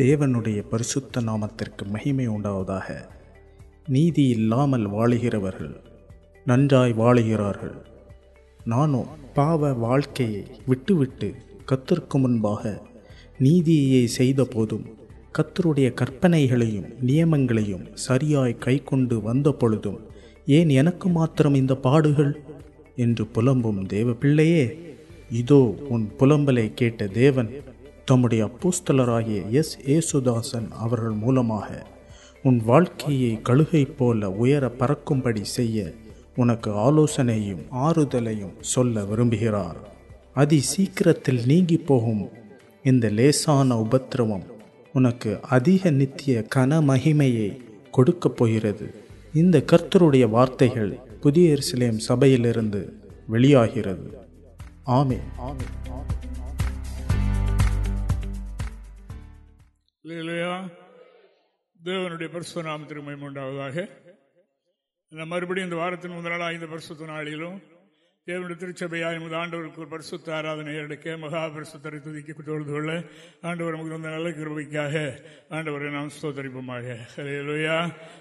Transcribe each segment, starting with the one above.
தேவனுடைய பரிசுத்த நாமத்திற்கு மகிமை உண்டாவதாக. நீதி இல்லாமல் வாழுகிறவர்கள் நன்றாய் வாழுகிறார்கள். நானோ பாவ வாழ்க்கையை விட்டுவிட்டு கத்திற்கு முன்பாக நீதியையே செய்த போதும் கத்தருடைய கற்பனைகளையும் நியமங்களையும் சரியாய் கைக்கொண்டு வந்த பொழுதும் ஏன் எனக்கு மாத்திரம் இந்த பாடுகள்? என்று புலம்பும் தேவ பிள்ளையே இதோ உன் புலம்பலை கேட்ட தேவன் தம்முடைய அப்போஸ்தலராகிய எஸ். ஏசுதாசன் அவர்கள் மூலமாக உன் வாழ்க்கையை கழுகை போல உயர பறக்கும்படி செய்ய உனக்கு ஆலோசனையும் ஆறுதலையும் சொல்ல விரும்புகிறார். அதி சீக்கிரத்தில் நீங்கி போகும் இந்த லேசான உபத்திரவம் உனக்கு அதிக நித்திய கன மகிமையை கொடுக்கப் போகிறது. இந்த கர்த்தருடைய வார்த்தைகள் புதிய எருசலேம் சபையிலிருந்து வெளியாகிறது. ஆமே ஆமே இல்லையா தேவனுடைய பரிசு நாமத்திற்கு மகிமை உண்டாவதாக மறுபடியும் இந்த வாரத்தின் முதல் நாள் ஐந்து பரிசுத்த நாளிலும் தேவனுடைய திருச்சபையாய் நமது ஆண்டவருக்கு ஒரு பரிசுத்த ஆராதனை எடுக்க மகா பரிசுத்தரை துதிக்க தொழுது கொள்ள ஆண்டவர் நமக்கு வந்த நல்ல கிருபைக்காக ஆண்டவரை நாம் ஸ்தோத்தரிப்போமாக. ஹalleluya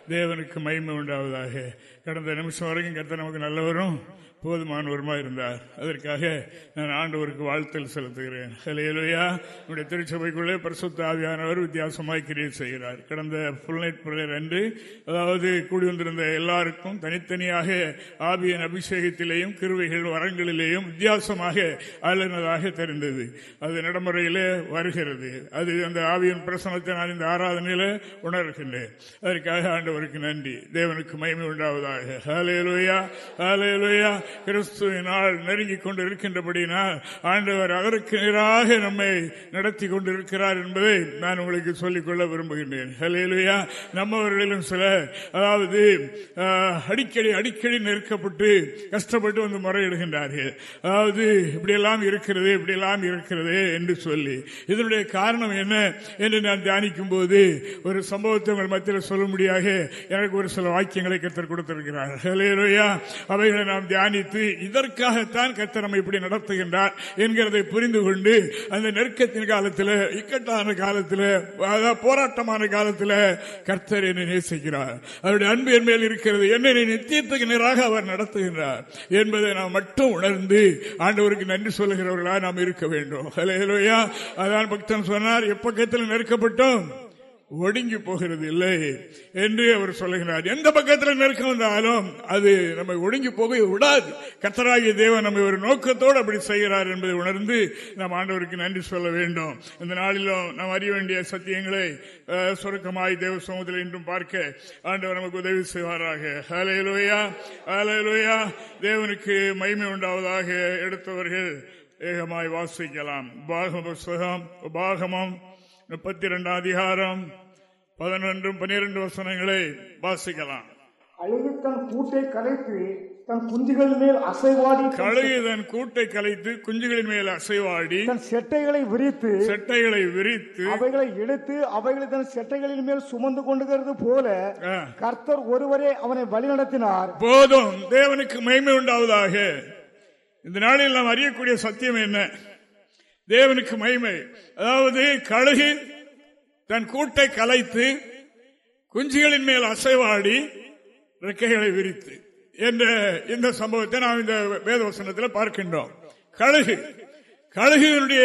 தேவனுக்கு மயிமை உண்டாவதாக. கடந்த நிமிஷம் வரைக்கும் கருத்தை நமக்கு நல்லவரும் போதுமானவருமா இருந்தார். அதற்காக நான் ஆண்டவருக்கு வாழ்த்தல் செலுத்துகிறேன். ஹலேலுயா நம்முடைய திருச்சபைக்குள்ளே பிரசுத்த ஆவியானவர் வித்தியாசமாய் கிரியை செய்கிறார். கடந்த ஃபுல் நைட் அன்று அதாவது கூடி வந்திருந்த எல்லாருக்கும் தனித்தனியாக ஆவியின் அபிஷேகத்திலேயும் கிருவைகள் வரங்களிலேயும் வித்தியாசமாக அலனதாக தெரிந்தது. அது நடைமுறையிலே வருகிறது. அது அந்த ஆவியின் பிரசனத்தை நான் இந்த ஆராதனையில் உணர்கின்றேன். அதற்காக ஆண்டவருக்கு நன்றி. தேவனுக்கு மயமை உண்டாவதாக. ஹலேலுயா ஹலேலுயா கிறிஸ்துவினால் நெருங்கிக் கொண்டு இருக்கின்றபடினால் ஆண்டவர் அதற்கு நேராக நம்மை நடத்தி கொண்டிருக்கிறார் என்பதை நான் உங்களுக்கு சொல்லிக்கொள்ள விரும்புகின்றேன். ஹலேலுயா நம்மவர்களிலும் சில அதாவது அடிக்கடி அடிக்கடி நெருக்கப்பட்டு கஷ்டப்பட்டு வந்து முறையிடுகின்றார்கள். அதாவது இப்படியெல்லாம் இருக்கிறது இப்படியெல்லாம் இருக்கிறது என்று சொல்லி. இதனுடைய காரணம் என்ன என்று நான் தியானிக்கும் போது ஒரு சம்பவத்தை உங்கள் மத்தியில் சொல்லும்படியாக எனக்கு ஒரு சில வாக்கியங்களை கத்தர் கொடுத்திருக்கிறார் அவைகளை நாம் தியானி தியானித்து இதற்காகத்தான் கத்தர் இப்படி நடத்துகின்றார் என்கிறதை புரிந்து கொண்டு அந்த நெருக்கத்தின் காலத்தில் இக்கட்டான காலத்தில் போராட்டமான காலத்தில் கர்த்தர் என்னை நேசிக்கிறார். அவருடைய அன்பு என் மேல் இருக்கிறது. என்னை நித்தியத்துக்கு நேராக அவர் நடத்துகின்றார் என்பதை நாம் மட்டும் உணர்ந்து ஆண்டவருக்கு நன்றி சொல்லுகிறவர்களாக நாம் இருக்க வேண்டும். அதான் பக்தன் சொன்னார் எப்பக்கத்தில் நெருக்கப்பட்டோம்? ஒடுங்கி போகிறது இல்லை என்று அவர் சொல்லுகிறார். எந்த பக்கத்தில் நெருக்கம் வந்தாலும் அது நம்மை ஒடுங்கி போக விடாது. கத்தராகிய தேவன் நம்மை ஒரு நோக்கத்தோடு அப்படி செய்கிறார் என்பதை உணர்ந்து நாம் ஆண்டவருக்கு நன்றி சொல்ல வேண்டும். இந்த நாளிலும் நாம் அறிய வேண்டிய சத்தியங்களை சுருக்கமாய் தேவ சமூகத்தில் இன்றும் பார்க்க ஆண்டவர் நமக்கு உதவி செய்வாராக. ஹலேலோயா ஹலேலோயா தேவனுக்கு மகிமை உண்டாவதாக எடுத்தவர்கள் ஏகமாய் வாசிக்கலாம். பாகம புஸ்தகம் பாகமம் முப்பத்தி இரண்டாம் அதிகாரம் பதினொன்றும் பனிரெண்டு வசனங்களை வாசிக்கலாம். அழுகு தன் கூட்டை கலைத்து தன் குஞ்சுகள் மேல் அசைவாடி கழுகு தன் கூட்டை கலைத்து குஞ்சுகளின் மேல் அசைவாடி தன் செட்டைகளை விரித்து செட்டைகளை விரித்து அவைகளை எடுத்து அவைகளை தன் செட்டைகளின் மேல் சுமந்து கொண்டுகிறது போல கர்த்தர் ஒருவரே அவனை வழிநடத்தினார். போதும் தேவனுக்கு மகிமை உண்டாவதாக. இந்த நாளில் நாம் அறியக்கூடிய சத்தியம் என்ன? தேவனுக்கு மகிமை. அதாவது கழுகு தன் கூட்டை கலைத்து குஞ்சுகளின் மேல் அசைவாடி ரெக்கைகளை விரித்து என்ற இந்த சம்பவத்தை நாம் இந்த வேதவசனத்தில் பார்க்கின்றோம். கழுகு. கழுகுடைய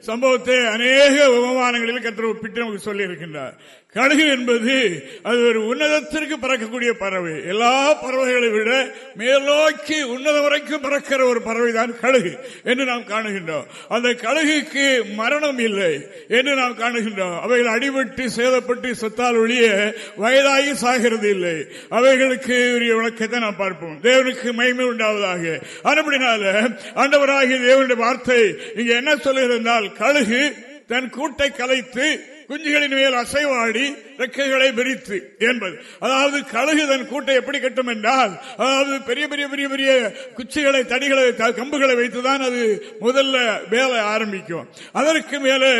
சம்பவத்தை அநேக உபமானங்களில் கத்திர ஒப்பிட்டு நமக்கு சொல்லி இருக்கின்றார் கழுகு என்பது அது ஒரு உன்னதத்திற்கு பறக்கக்கூடிய பறவை. எல்லா பறவைகளை விட மேலோக்கி உன்னதம் வரைக்கும் பறக்கிற ஒரு பறவை தான் கழுகு என்று நாம் காணுகின்றோம். அந்த கழுகுக்கு மரணம் இல்லை என்று நாம் காணுகின்றோம். அவைகள் அடிபட்டு சேதப்பட்டு செத்தால் ஒழிய வயதாகி சாகிறது இல்லை. அவைகளுக்கு உரிய விளக்கத்தை நாம் பார்ப்போம். தேவனுக்கு மகிமை உண்டாவதாக. அதுபடினால ஆண்டவராகிய தேவனுடைய வார்த்தை இங்க என்ன சொல்லியிருந்தால் கழுகு தன் கூட்டை கலைத்து குஞ்சுகளின் மேல் அசைவாடி ரெக்கைகளை விரித்து என்பது. அதாவது கழுகு தன் கூட்டை எப்படி கட்டும் என்றால் அதாவது பெரிய பெரிய பெரிய பெரிய குச்சிகளை தடிகளை கம்புகளை வைத்துதான் அது முதல்ல வேலை ஆரம்பிக்கும். அதற்கு மேலே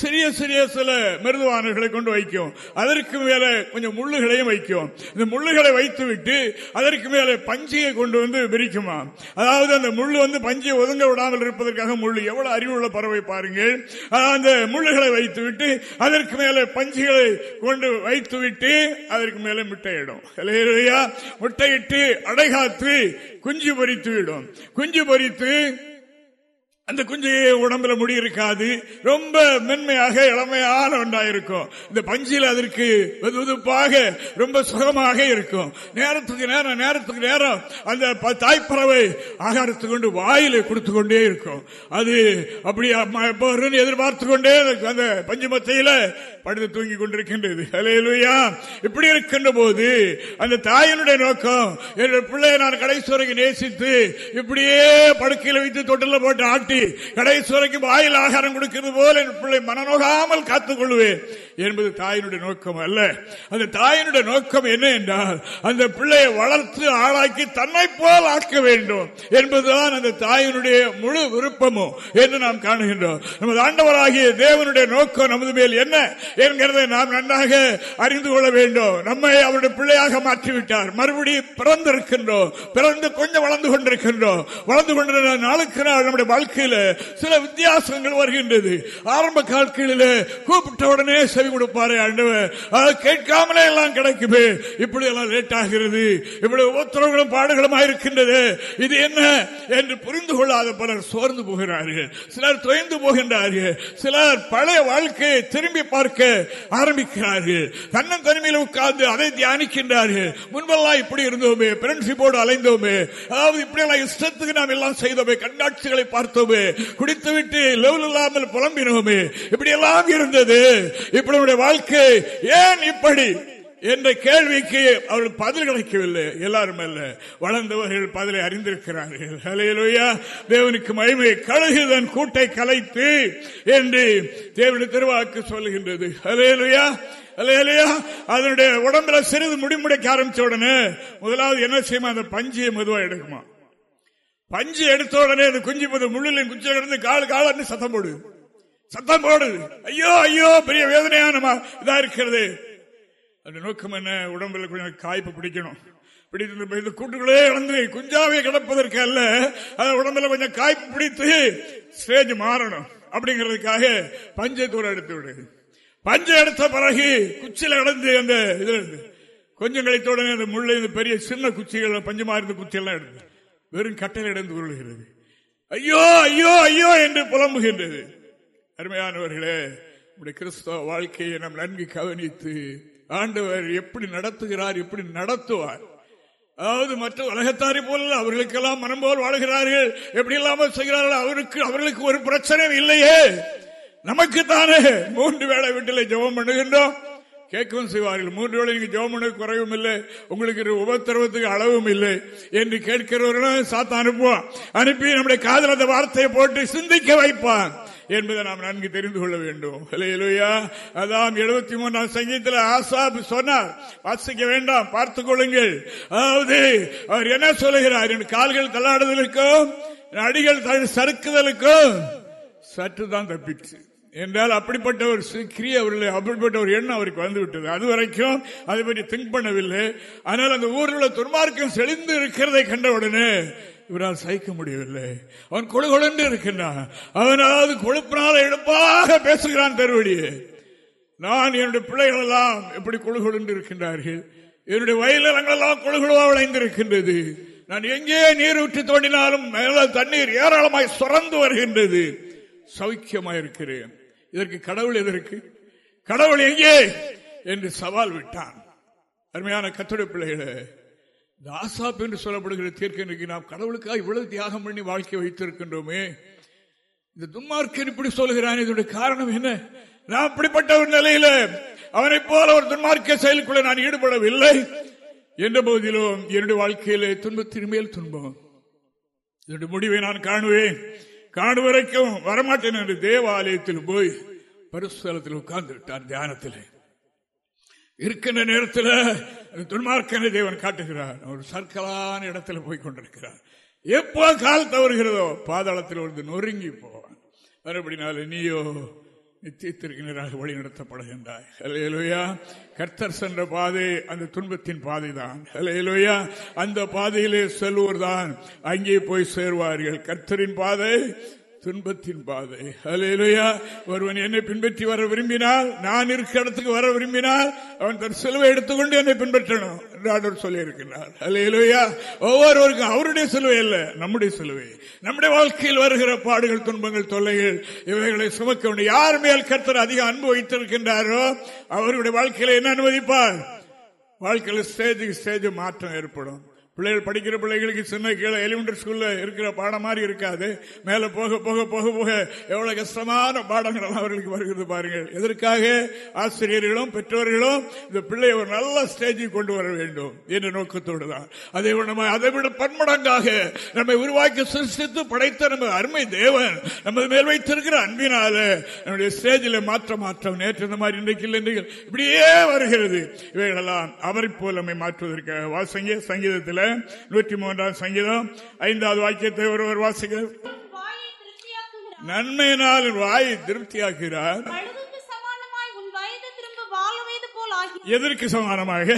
சிறிய சிறிய சில மிருதுவானர்களை கொண்டு வைக்கும். அதற்கு மேலே கொஞ்சம் முள்ளுகளையும் வைக்கும். இந்த முள்ளுகளை வைத்து விட்டு அதற்கு மேலே பஞ்சியை கொண்டு வந்து விரிக்குமா? அதாவது அந்த முள்ளு வந்து பஞ்சியை ஒதுங்க விடாமல் இருப்பதற்காக முள்ளு எவ்வளவு அறிவுள்ள பறவை பாருங்கள். அந்த முள்ளுகளை வைத்து விட்டு அதை அதற்கு மேலே பஞ்சுகளை கொண்டு வைத்து விட்டு அதற்கு மேலே முட்டையிடும். முட்டையிட்டு அடைகாத்து குஞ்சு பொறித்து விடும் குஞ்சு பொறித்து அந்த குஞ்சு உடம்புல முடி இருக்காது. ரொம்ப மென்மையாக இளமையான ஒன்றா இருக்கும் இந்த பஞ்சில் அதற்கு வெதுவெதுப்பாக ரொம்ப சுகமாக இருக்கும். நேரத்துக்கு நேரம் நேரத்துக்கு நேரம் அந்த தாய்ப்பறவை ஆகாரத்து கொண்டு வாயில கொடுத்து கொண்டே இருக்கும். அது அப்படி எப்போ எதிர்பார்த்து கொண்டே அந்த பஞ்சு மத்தையில படுத்து தூங்கி கொண்டிருக்கின்றது. அலையலுயா இப்படி இருக்கின்ற போது அந்த தாயினுடைய நோக்கம் என்னுடைய பிள்ளையை நான் கடைசி வரைக்கும் நேசித்து இப்படியே படுக்கையில் வைத்து தொட்டில் போட்டு ஆட்டி கடைசி வரைக்கும் வாயில் ஆகாரம் கொடுக்கிறது போல என் பிள்ளை மனநோகாமல் காத்துக் கொள்வேன் என்பது தாயினுடைய நோக்கம் அல்ல. அந்த தாயினுடைய நோக்கம் என்ன என்றால் அந்த பிள்ளையை வளர்த்து ஆளாக்கி தன்னை போல் ஆக்க வேண்டும் என்பதுதான் அந்த தாயினுடைய முழு விருப்பமும் என்று நாம் காணுகின்றோம். நமது ஆண்டவராகிய தேவனுடைய நோக்கம் நமது மேல் என்ன என்கிறதை நாம் நன்றாக அறிந்து கொள்ள வேண்டும். நம்மை அவருடைய பிள்ளையாக மாற்றிவிட்டார். மறுபடியும் பிறந்திருக்கின்றோம். பிறந்து கொஞ்சம் வளர்ந்து கொண்டிருக்கின்றோம். வளர்ந்து கொண்டிருந்த நாளுக்கு நாள் நம்முடைய வாழ்க்கையில் சில வித்தியாசங்கள் வருகின்றது. ஆரம்ப காலங்களில் கூப்பிட்ட உடனே செவி கொடுப்பாரு ஆண்டவர் கேட்காமலே எல்லாம் கிடைக்குமே. இப்படி எல்லாம் லேட் ஆகிறது. இப்படி உத்தரவுகளும் பாடுகளும் இருக்கின்றது இது என்ன? என்று புரிந்து கொள்ளாத பலர் சோர்ந்து போகிறார்கள். சிலர் தொய்ந்து போகின்றார்கள். சிலர் பழைய வாழ்க்கையை திரும்பி பார்க்க ஆரம்பிக்கிறார்கள். தன்னம் தனிமையில் உட்கார்ந்து அதை தியானிக்கின்றார்கள். முன்பெல்லாம் இப்படி இருந்தோமே. பிரெண்ட்ஷிப்போடு அலைந்தோமே. அதாவது இப்படி எல்லாம் இஷ்டத்துக்கு நாம் எல்லாம் செய்தோமே. கண்காட்சிகளை பார்த்தோம். குடித்து விட்டு லெவல் இல்லாமல் புலம்பினோமே. இப்படி எல்லாம் இருந்தது. இப்படி வாழ்க்கை ஏன் இப்படி? என்ற கேள்விக்கு அவர்கள் பதில் கிடைக்கவில்லை. எல்லாரும் அல்ல வளர்ந்தவர்கள் பதிலை அறிந்திருக்கிறார்கள். அலையலுயா தேவனுக்கு மகிமை கழுகுதன் கூட்டை கலைத்து என்று தேவனுடைய திருவாக்கு சொல்லுகின்றது. அலையலுயா அலையலையா அதனுடைய உடம்புல சிறிது முடிமுடைக்க ஆரம்பிச்ச உடனே முதலாவது என்ன செய்யுமா? அந்த பஞ்சியை மெதுவா எடுக்குமா? பஞ்சு எடுத்த உடனே அந்த குஞ்சு போது முள்ளில் குஞ்சு கிடந்து கால் கால சத்தம் போடுது சத்தம் போடுது ஐயோ ஐயோ பெரிய வேதனையான இதா இருக்கிறது. அந்த நோக்கம் என்ன? உடம்புல கொஞ்சம் காய்ப்பு பிடிக்கணும். பிடித்து கூட்டுக்குள்ளே இழந்து குஞ்சாவே கிடப்பதற்கு அல்ல. அது உடம்புல கொஞ்சம் காய்ப்பு பிடித்து ஸ்டேஜ் மாறணும். அப்படிங்கிறதுக்காக பஞ்சை தூரம் எடுத்து விடு. பஞ்சை எடுத்த பிறகு குச்சியில கிடந்து அந்த இதுல இருந்து கொஞ்சம் கழித்த உடனே அந்த முள்ளை இந்த பெரிய சின்ன குச்சிகள் பஞ்சு இருந்த குச்சியெல்லாம் எடுத்து வெறும் கட்டளையிடந்து உருளுகிறது. ஐயோ ஐயோ ஐயோ என்று புலம்புகின்றது. அருமையானவர்களே நம்முடைய கிறிஸ்தவ வாழ்க்கையை நாம் நன்கு கவனித்து ஆண்டவர் எப்படி நடத்துகிறார் எப்படி நடத்துவார். அதாவது மற்ற உலகத்தாரி போல அவர்களுக்கெல்லாம் மனம் போல் வாழ்கிறார்கள். எப்படி இல்லாமல் செய்கிறார்கள் அவருக்கு அவர்களுக்கு ஒரு பிரச்சனையும் இல்லையே. நமக்கு தானே. மூன்று வேளை வீட்டில் ஜெபம் பண்ணுகின்றோம். கேட்கவும் செய்வார்கள் மூன்று வேளை நீங்க ஜோமனு குறைவும் இல்லை உங்களுக்கு உபத்திரவத்துக்கு அளவும் இல்லை என்று கேட்கிறவர்களும் சாத்த அனுப்புவான் அனுப்பி நம்முடைய காதல் அந்த வார்த்தையை போட்டு சிந்திக்க வைப்பான் என்பதை நாம் நன்கு தெரிந்து கொள்ள வேண்டும். அதான் எழுபத்தி மூன்றாம் சங்கீதத்தில் ஆசாப் சொன்னார். வாசிக்க வேண்டாம் பார்த்துக் கொள்ளுங்கள். அதாவது அவர் என்ன சொல்லுகிறார்? என் கால்கள் தள்ளாடுதலுக்கும் அடிகள் சறுக்குதலுக்கும் சற்றுதான் தப்பிச்சு என்றால் அப்படிப்பட்ட ஒரு கிரிய அவர்கள் அப்படிப்பட்ட ஒரு எண்ணம் அவருக்கு வந்து விட்டது அது வரைக்கும் அதை பற்றி திங்க் பண்ணவில்லை. ஆனால் அந்த ஊரில் உள்ள துன்மார்க்கம் செழிந்து இருக்கிறதை கண்டவுடனே இவரால் சகிக்க முடியவில்லை. அவன் கொழுகொழுந்து இருக்கின்றான். அவனாவது கொழுப்பினால் எடுப்பாக பேசுகிறான் தருவடியே நான் என்னுடைய பிள்ளைகள் எல்லாம் எப்படி கொழுகொழுந்து இருக்கின்றார்கள்? என்னுடைய வயலங்களெல்லாம் எல்லாம் கொழுகுழுவா விளைந்திருக்கின்றது. நான் எங்கே நீர் விட்டு தோண்டினாலும் மேல தண்ணீர் ஏராளமாய் சுரந்து வருகின்றது. சௌக்கியமாயிருக்கிறேன். இதற்கு கடவுள் எதற்கு? கடவுள் எங்கே? என்று சவால் விட்டான். அருமையான கத்தோட பிள்ளைகளை தாசாப் என்று சொல்லப்படுகிற தீர்க்க நாம் கடவுளுக்காக இவ்வளவு தியாகம் பண்ணி வாழ்க்கை வைத்திருக்கின்றோமே. இந்த துன்மார்க்கன் இப்படி சொல்லுகிறான். இதனுடைய காரணம் என்ன? நான் அப்படிப்பட்ட ஒரு நிலையில அவனை போல ஒரு துன்மார்க்க செயலுக்குள்ள நான் ஈடுபடவில்லை என்ற போதிலும் என்னுடைய வாழ்க்கையிலே துன்பத்தின் மேல் துன்பம். இதனுடைய முடிவை நான் காணுவேன். காடு வரைக்கும் வரமாட்டேன் என்று தேவாலயத்தில் போய் பரிசுலத்தில் உட்கார்ந்து விட்டார் தியானத்தில். இருக்கின்ற நேரத்தில் துன்மார்க்கனை தேவன் காட்டுகிறார். ஒரு சர்க்கலான இடத்துல போய் கொண்டிருக்கிறார். எப்போ கால் தவறுகிறதோ பாதாளத்தில் வந்து நொறுங்கி போவான். மறுபடினால நீயோ நிச்சயத்திற்கினராக வழிநடத்தப்படுகின்றாய். நடத்தப்படுகின்றாய் கர்த்தர் சென்ற பாதை அந்த துன்பத்தின் பாதை தான் ஹலேலுயா அந்த பாதையிலே செல்வோர் தான் அங்கே போய் சேருவார்கள். கர்த்தரின் பாதை துன்பத்தின் பாதை. அலையிலையா ஒருவன் என்னை பின்பற்றி வர விரும்பினால் நான் இருக்க இடத்துக்கு வர விரும்பினால் அவன் தன் சிலுவை எடுத்துக்கொண்டு என்னை பின்பற்றணும் என்று ஆண்டவர் சொல்லி அலையிலையா ஒவ்வொருவருக்கும் அவருடைய சிலுவை அல்ல நம்முடைய சிலுவை. நம்முடைய வாழ்க்கையில் வருகிற பாடுகள் துன்பங்கள் தொல்லைகள் இவைகளை சுமக்க வேண்டும் யார் மேல் கர்த்தர் அதிக அன்பு வைத்திருக்கின்றாரோ அவருடைய வாழ்க்கையில என்ன அனுமதிப்பார்? வாழ்க்கையில் ஸ்டேஜுக்கு ஸ்டேஜ் மாற்றம் ஏற்படும். பிள்ளைகள் படிக்கிற பிள்ளைகளுக்கு சின்ன கீழே எலிமெண்டரி ஸ்கூல்ல இருக்கிற பாடம் மாதிரி இருக்காது. மேல போக போக போக போக எவ்வளவு கஷ்டமான பாடங்கள் எல்லாம் அவர்களுக்கு வருகிறது பாருங்கள். எதற்காக? ஆசிரியர்களும் பெற்றோர்களும் இந்த பிள்ளையை ஒரு நல்ல ஸ்டேஜுக்கு கொண்டு வர வேண்டும் என்ற நோக்கத்தோடு தான் அதை நம்ம அதை விட பன்மடங்காக நம்மை உருவாக்கி சிருஷ்டித்து படைத்த நம்ம அருமை தேவன் நமது மேல் வைத்திருக்கிற அன்பினால நம்முடைய ஸ்டேஜில் மாற்ற மாற்றம் நேற்று இந்த மாதிரி இன்றைக்கு இல்லை இப்படியே வருகிறது. இவைகளெல்லாம் அவரை போல் நம்மை மாற்றுவதற்காக. வாசங்க சங்கீதத்தில் நூற்றி மூன்றாம் சங்கீதம் ஐந்தாவது வாக்கியத்தை ஒருவர் வாசிக்க. உன் வாயை திருப்தியாக்குகிறார். நன்மையினால் வாயை திருப்தியாக்குகிறார். எதற்கு சமானமாக?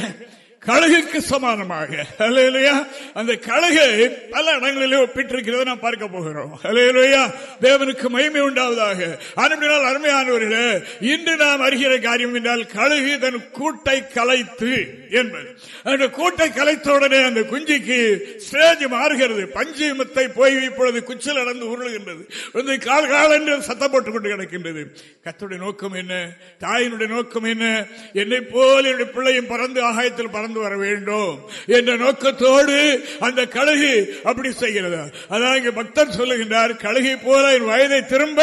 கழுகுக்கு சமானமாக. அல்லேலூயா அந்த கழுகை பல இடங்களிலே ஒப்பிட்டிருக்கிறத நாம் பார்க்க போகிறோம். அலையலையா தேவனுக்கு மகிமை உண்டாவதாக. அனுப்பினால் அருமையானவர்களே இன்று நாம் அறிகிற காரியம் என்றால் கழுகு தன் கூட்டை கலைத்து என்பது. அந்த கூட்டை கலைத்த உடனே அந்த குஞ்சிக்கு ஸ்டேஜ் மாறுகிறது. பஞ்சுமித்தை போய் இப்பொழுது குச்சில் நடந்து உருளுகின்றது. வந்து கால் கால் என்று சத்தம் போட்டுக் கொண்டு கிடக்கின்றது. கத்துடைய நோக்கம் என்ன? தாயினுடைய நோக்கம் என்ன? என்னை போல் என்னுடைய பிள்ளையும் பறந்து ஆகாயத்தில் பறந்து வர வேண்டும் என்ற நோக்கத்தோடு அந்த கழுகு அப்படி செய்கிறது. அதான் இங்க பக்தர் சொல்லுகின்றார் கழுகை போல என் வயதை திரும்ப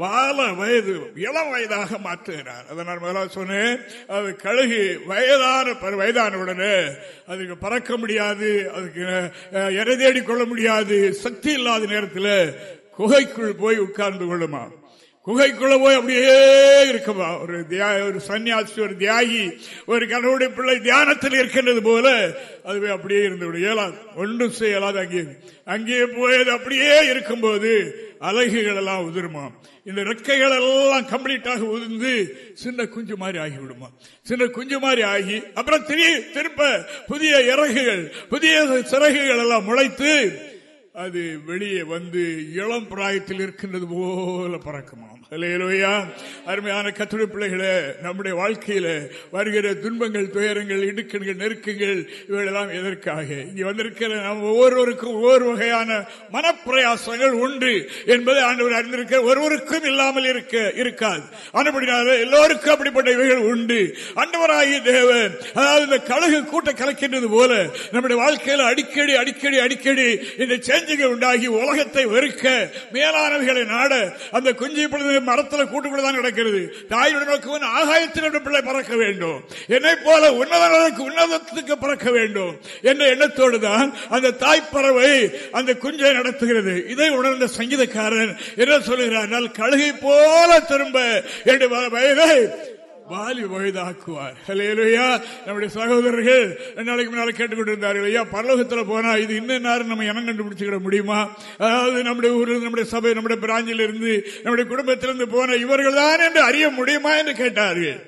வால வயது இளம் வயதாக மாற்றுகிறார். அதை நான் முதலாக சொன்னேன். அது கழுகு வயதான வயதானவுடனே வயதான உடனே அதுக்கு பறக்க முடியாது அதுக்கு இறை தேடி கொள்ள முடியாது சக்தி இல்லாத நேரத்தில் குகைக்குள் போய் உட்கார்ந்து கொள்ளுமா குகைக்குள்ள போய் அப்படியே இருக்குமா? ஒரு தியா- ஒரு சன்னியாசி ஒரு தியாகி ஒரு கணவனுடைய பிள்ளை தியானத்தில் இருக்கின்றது போல அதுவே அப்படியே இருந்து இயலாது. ஒன்றும் செய்யலாது அங்கே. அங்கே போய் அது அப்படியே இருக்கும்போது அலகுகள் எல்லாம் உதிருமா? இந்த ரெக்கைகள் எல்லாம் கம்ப்ளீட்டாக உதிர்ந்து சின்ன குஞ்சு மாதிரி ஆகிவிடுமா? சின்ன குஞ்சு மாதிரி ஆகி அப்புறம் திருப்ப புதிய இறகுகள் புதிய சிறகுகள் எல்லாம் முளைத்து அது வெளியே வந்து இளம் பிராயத்தில் இருக்கின்றது போல பறக்குமாம் அருமையான கத்துடைய பிள்ளைகளே நம்முடைய வாழ்க்கையில வருகிற துன்பங்கள் துயரங்கள் இடுக்கண்கள் நெருக்கங்கள் இவையெல்லாம் எதற்காக? இங்கே வந்திருக்கிற நாம் ஒவ்வொருவருக்கும் ஒவ்வொரு வகையான மனப்பிரயாசங்கள் உண்டு என்பதை ஆண்டவர் அறிந்திருக்க ஒருவருக்கும் இல்லாமல் இருக்க இருக்காது. அனுப்படினால எல்லோருக்கும் அப்படிப்பட்ட இவைகள் உண்டு. அண்டவராகிய தேவன் அதாவது இந்த கழுகு கூட்ட கலக்கின்றது போல நம்முடைய வாழ்க்கையில அடிக்கடி அடிக்கடி அடிக்கடி இந்த சேஞ்சுகள் உண்டாகி உலகத்தை வெறுக்க மேலானவைகளை நாட அந்த குஞ்சு பொழுது மரத்துல கூட்டுக்குள்ள தான் நடக்கிறது தாயுடைய நோக்கம் ஆகாயத்தினுடைய பிள்ளை பறக்க வேண்டும். என்னை போல உன்னதனுக்கு உன்னதத்துக்கு பறக்க வேண்டும். என்ற எண்ணத்தோடு தான் அந்த தாய்ப்பறவை அந்த குஞ்சை நடத்துகிறது. இதை உணர்ந்த சங்கீதக்காரன் என்ன சொல்லுகிறார் கழுகை போல திரும்ப என்று வயதை வாலி வயதாக்குவார். ஹalleluya நம்முடைய சகோதரர்கள் நாளைக்கு முன்னால கேட்டுக்கொண்டிருந்தார்கள் ஐயா பரலோகத்தில் போனா இது இன்னும் நேரம் நம்ம இனம் கண்டுபிடிச்சுக்கிட முடியுமா? அதாவது நம்முடைய ஊரில் நம்முடைய சபை நம்முடைய பிராஞ்சில் இருந்து நம்முடைய குடும்பத்திலிருந்து போன இவர்கள் தான் என்று அறிய முடியுமா என்று கேட்டார்கள்.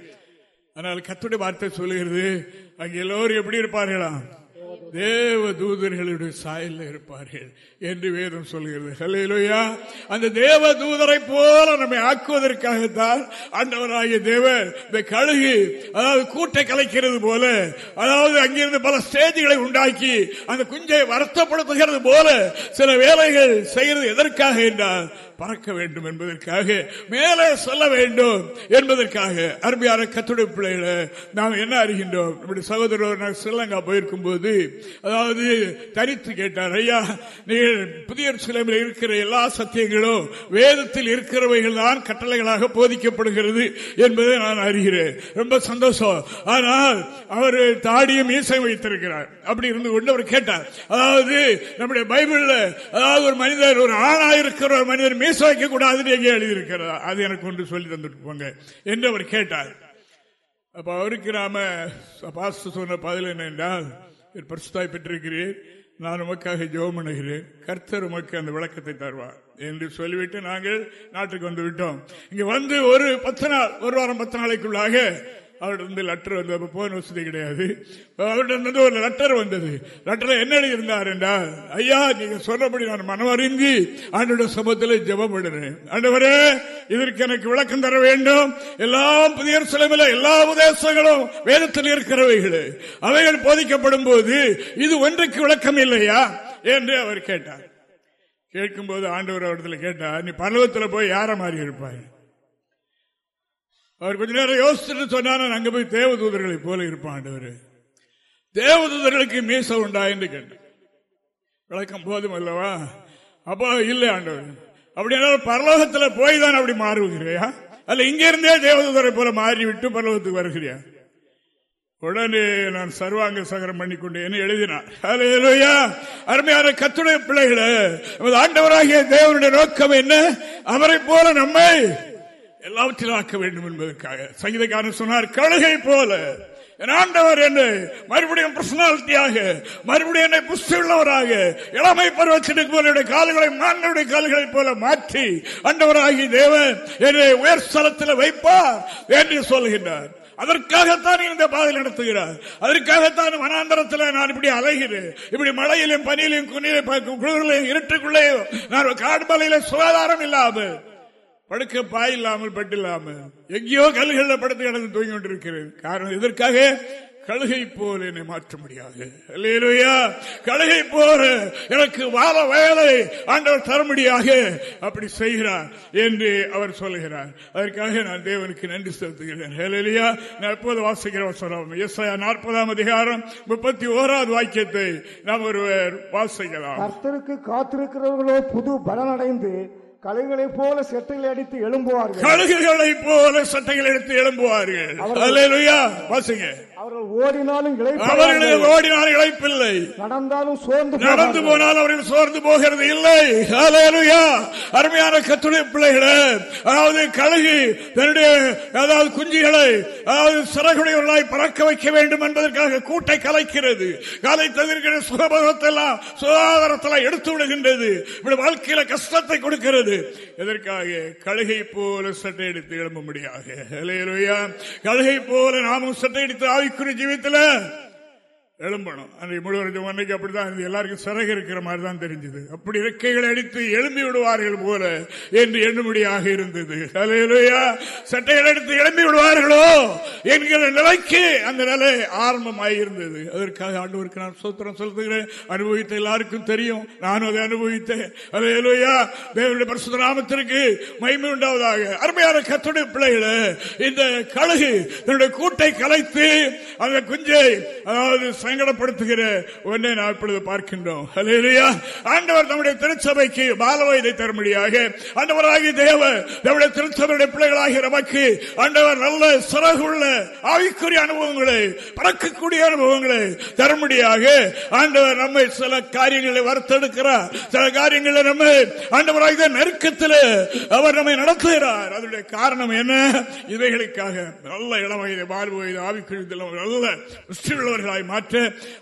ஆனால் கத்துடைய வார்த்தை சொல்லுகிறது அங்கே எல்லோரும் எப்படி இருப்பார்களாம்? தேவ தூதர்களுடைய சாயல்ல இருப்பார்கள் என்று வேதம் சொல்கிறது. ஹலையிலோயா அந்த தேவ தூதரை போல நம்மை ஆக்குவதற்காகத்தான் ஆண்டவராகிய தேவன் இந்த கழுகு அதாவது கூட்டை கலைக்கிறது போல அதாவது அங்கிருந்து பல ஸ்டேஜ்களை உண்டாக்கி அந்த குஞ்சை வருத்தப்படுத்துகிறது போல சில வேலைகள் செய்கிறது எதற்காக என்றால் பறக்க வேண்டும் என்பதற்காக மேலே சொல்ல வேண்டும் என்பதற்காக. அருமையான கத்துடைய பிள்ளைகளை நாம் என்ன அறிகின்றோம்? நம்முடைய சகோதரர் நான் ஸ்ரீலங்கா போயிருக்கும் போது அதாவது தரித்து கேட்டார் ஐயா நீங்கள் புதிய சிலையில் இருக்கிற எல்லா சத்தியங்களும் வேதத்தில் இருக்கிறவைகள் தான் கட்டளைகளாக போதிக்கப்படுகிறது என்பதை நான் அறிகிறேன். ரொம்ப சந்தோஷம். ஆனால் அவர் தாடியும் மீசை வைத்திருக்கிறார். அப்படி இருந்து கொண்டு அவர் கேட்டார். அதாவது நம்முடைய பைபிள்ல அதாவது ஒரு மனிதர் ஒரு ஆணா இருக்கிற ஒரு மனிதர் பேச வைக்க கூடாதுன்னு எங்கே எழுதியிருக்கிறதா? அது எனக்கு ஒன்று சொல்லி தந்துட்டு போங்க என்று அவர் கேட்டார். அப்ப அவருக்கு நாம பாஸ்து சொன்ன பதில் என்ன என்றால் பரிசுத்தாய் பெற்றிருக்கிறேன் நான் உமக்காக ஜெபம் பண்ணுகிறேன் கர்த்தர் உமக்கு அந்த விளக்கத்தை தருவார் என்று சொல்லிவிட்டு நாங்கள் நாட்டுக்கு வந்து விட்டோம். இங்க வந்து ஒரு பத்து நாள் ஒரு வாரம் பத்து நாளைக்குள்ளாக அவர்கிட்ட லெட்டர் வந்து போன் வசதி கிடையாது. அவர்கிட்ட ஒரு லெட்டர் வந்தது. லெட்டர் என்ன எழுதியிருந்தார் என்றால் ஐயா நீங்க சொன்னபடி நான் மனமறிஞ்சி ஆண்டோட சமூகத்தில் ஜெபம் விடுறேன். ஆண்டவரே இதற்கு எனக்கு விளக்கம் தர வேண்டும். எல்லாம் புதிய சிலமில் எல்லா உபதேசங்களும் வேதத்தில் இருக்கிறவைகள். அவைகள் போதிக்கப்படும் போது இது ஒன்றுக்கு விளக்கம் இல்லையா? என்று அவர் கேட்டார். கேட்கும்போது ஆண்டவர் அவரத்தில் கேட்டார் நீ பருவத்தில் போய் யார மாறி இருப்பாய் அவர் கொஞ்ச நேரம் யோசிச்சுட்டு சொன்னார் அங்க போய் தேவதூதர்களை போல இருப்பான் ஆண்டவர். தேவதூதர்களுக்கு மீச உண்டா? என்று கேட்டேன். விளக்கம் போதும் அல்லவா? அப்போ இல்லை ஆண்டவர். அப்படின்னா பரலோகத்தில் போய் தான் அப்படி மாறுகிறியா? அல்ல இங்கிருந்தே தேவதூதரை போல மாறிவிட்டு பரலோகத்துக்கு வருகிறியா? உடனே நான் சர்வாங்க சகரம் பண்ணிக்கொண்டேன் எழுதினார். அருமையான கத்துடைய பிள்ளைகளை ஆண்டவராகிய தேவனுடைய நோக்கம் என்ன? அவரை போல நம்மை எல்லாவற்றிலும் ஆக்க வேண்டும் என்பதற்காக சங்கீதக்காரன் சொன்னார் கழுகை போல. ஆண்டவர் என்னை மறுபடியும் பர்சனாலிட்டியாக மறுபடியும் என்னை புஷ்டியுள்ளவராக இளமை பருவத்திற்கு போல கால்களை மாணவருடைய கால்களை போல மாற்றி ஆண்டவராகி தேவன் என்னை உயர் ஸ்தலத்தில் வைப்பார் என்று சொல்கின்றார். அதற்காகத்தான் இந்த பாதையில் நடத்துகிறார். அதற்காகத்தான் வனாந்தரத்தில் நான் இப்படி அலைகிறேன். இப்படி மழையிலும் பனியிலும் குளிரிலையும் இருட்டுக்குள்ளேயும் நான் காடுமலையில சுகாதாரம் இல்லாமல் படுக்க பாய் இல்லாமல் பட்டில்லாமல் எங்கேயோ கல்களில் படுத்து கிடந்து தூங்கி கொண்டிருக்கிறது காரணம் இதற்காக கழுகை போல என்னை மாற்ற முடியாது கழுகை போல எனக்கு வாழ வேலை ஆண்டவர் தரும்படியாக அப்படி செய்கிறார் என்று அவர் சொல்லுகிறார். அதற்காக நான் தேவனுக்கு நன்றி செலுத்துகிறேன். நான் எப்போது வாசிக்கிறோம் சொல்றோம் எஸ் நாற்பதாம் அதிகாரம் முப்பத்தி ஓராவது வாக்கியத்தை நாம் ஒருவர் வாசிக்கலாம். கர்த்தருக்கு காத்திருக்கிறவர்களோ புது பலனடைந்து கழுகுகளை போல சட்டைகளை அடித்து எழும்புவார்கள். கழுகுகளை போல சட்டைகளை எடுத்து எழும்புவார்கள். வாசிங்க. அவர்கள் ஓடினாலும் அவர்கள் ஓடினாலும் இழைப்பில்லை. நடந்தாலும் சோர்ந்து நடந்து போனால் அவர்கள் சோர்ந்து போகிறது இல்லை. அருமையான கத்துடைய பிள்ளைகளை அதாவது கழுகு தன்னுடைய அதாவது குஞ்சுகளை அதாவது சிறகுடையவர்களாய் பறக்க வைக்க வேண்டும் என்பதற்காக கூட்டை கலைக்கிறது. காலை தவிர்க்கிற சுகபகத்தெல்லாம் சுகாதாரத்தெல்லாம் எடுத்து விடுகின்றது. இப்படி வாழ்க்கையில கஷ்டத்தை கொடுக்கிறது. இருக்கிறது எதற்காக? கழுகை போல சட்டை எடுத்து எழும்ப முடியாது கழுகை போல நாமும் சட்டை எடுத்து ஆவிக்குறி ஜீவித்துல எழும்பணும். அன்றைக்கு முழுவதும் அன்னைக்கு அப்படிதான் எல்லாருக்கும் சிறகு இருக்கிற மாதிரி தான் தெரிஞ்சது. அப்படி இறக்கைகளை அடித்து எழும்பி விடுவார்கள் போல என்று எண்ணும்படியாக இருந்தது. அலையிலையா சட்டைகள் எடுத்து எழும்பி விடுவார்களோ என்கிற நிலைக்கு அந்த நிலை ஆரம்பமாக இருந்தது. அதற்காக ஆண்டவருக்கு நான் சோத்திரம் செலுத்துகிறேன். அனுபவித்த எல்லாருக்கும் தெரியும். நானும் அதை அனுபவித்தேன். அலையிலையா தேவனுடைய பரிசுத்த நாமத்திற்கு மயிமை உண்டாவதாக. அருமையான கத்துடைய பிள்ளைகளை இந்த கழுகு தன்னுடைய கூட்டை கலைத்து அந்த குஞ்சை அதாவது சங்கடப்படுத்துகிற ஒன்றை நாம் இப்பொழுது பார்க்கின்றோம். ஆண்டவர் நம்முடைய திருச்சபைக்கு பாலவயதை தரும்படியாக ஆண்டவராகி தேவ நம்முடைய திருச்சபையுடைய பிள்ளைகளாகிய நமக்கு ஆண்டவர் நல்ல சிறகுள்ள ஆவிக்குரிய அனுபவங்களை பறக்கக்கூடிய அனுபவங்களை தரும்படியாக ஆண்டவர் நம்மை சில காரியங்களை வறுத்தெடுக்கிறார். சில காரியங்களை நம்ம ஆண்டவராக நெருக்கத்தில் அவர் நம்மை நடத்துகிறார். அதனுடைய காரணம் என்ன? இவைகளுக்காக நல்ல இளம் இளவயதை வாழ்வு ஆவிக்குரியத்தில் நல்ல உள்ளவர்களாய் மாற்ற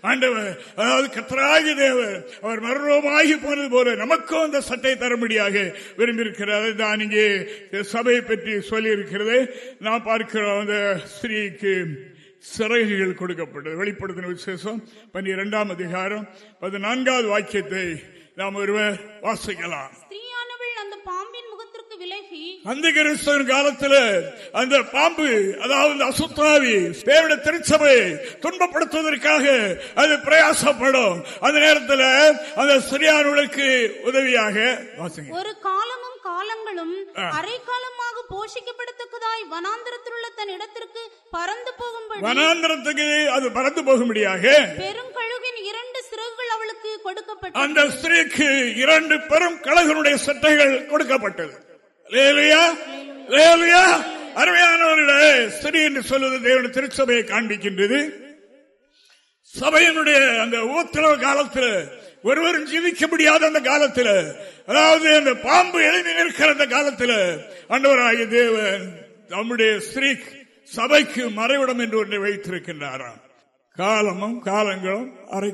ஆண்டவர் அதாவது கத்தராகி தேவர் அவர் மரணமாகி போனது போல நமக்கும் அந்த சட்டை தரும்படியாக விரும்பியிருக்கிறார். தான் இங்கே சபையை பற்றி சொல்லியிருக்கிறது. நான் பார்க்கிறோம் அந்த ஸ்ரீக்கு சிறகுகள் கொடுக்கப்பட்டது. வெளிப்படுத்தின விசேஷம் பன்னிரெண்டாம் அதிகாரம் பதினான்காவது வாக்கியத்தை நாம் ஒருவர் வாசிக்கலாம். அந்த கிறிஸ்தவன் காலத்தில் அந்த பாம்பு அதாவது அசுத்தாவி தேவட திருச்சபை துன்பப்படுத்துவதற்காக அது பிரயாசப்படும். அந்த நேரத்தில் அந்த சரியானவர்களுக்கு உதவியாக ஒரு காலமும் காலங்களும் அரை காலமாக போஷிக்கப்படத்தக்கதாய் வனாந்திரத்தில் உள்ள தன் இடத்திற்கு பறந்து போகும்படி வனாந்திரத்துக்கு அது பறந்து போகும்படியாக பெருங்கழுகின் இரண்டு சிறகுகள் அவளுக்கு கொடுக்கப்பட்டது. அந்த ஸ்திரீக்கு இரண்டு பெரும் கழகனுடைய சட்டைகள் கொடுக்கப்பட்டது. அருமையானவர்களே ஸ்திரீ என்று சொல்வது தேவனுடைய திருச்சபையை காண்பிக்கின்றது. சபையினுடைய அந்த ஊத்தளவு காலத்தில் ஒருவரும் ஜீவிக்க முடியாத அந்த காலத்தில் அதாவது அந்த பாம்பு எழுதி நிற்கிற அந்த காலத்தில் அண்டவராகிய தேவன் நம்முடைய ஸ்ரீ சபைக்கு மறைவிடம் என்று ஒன்றை வைத்திருக்கின்றாராம். காலமும் காலங்களும் அரை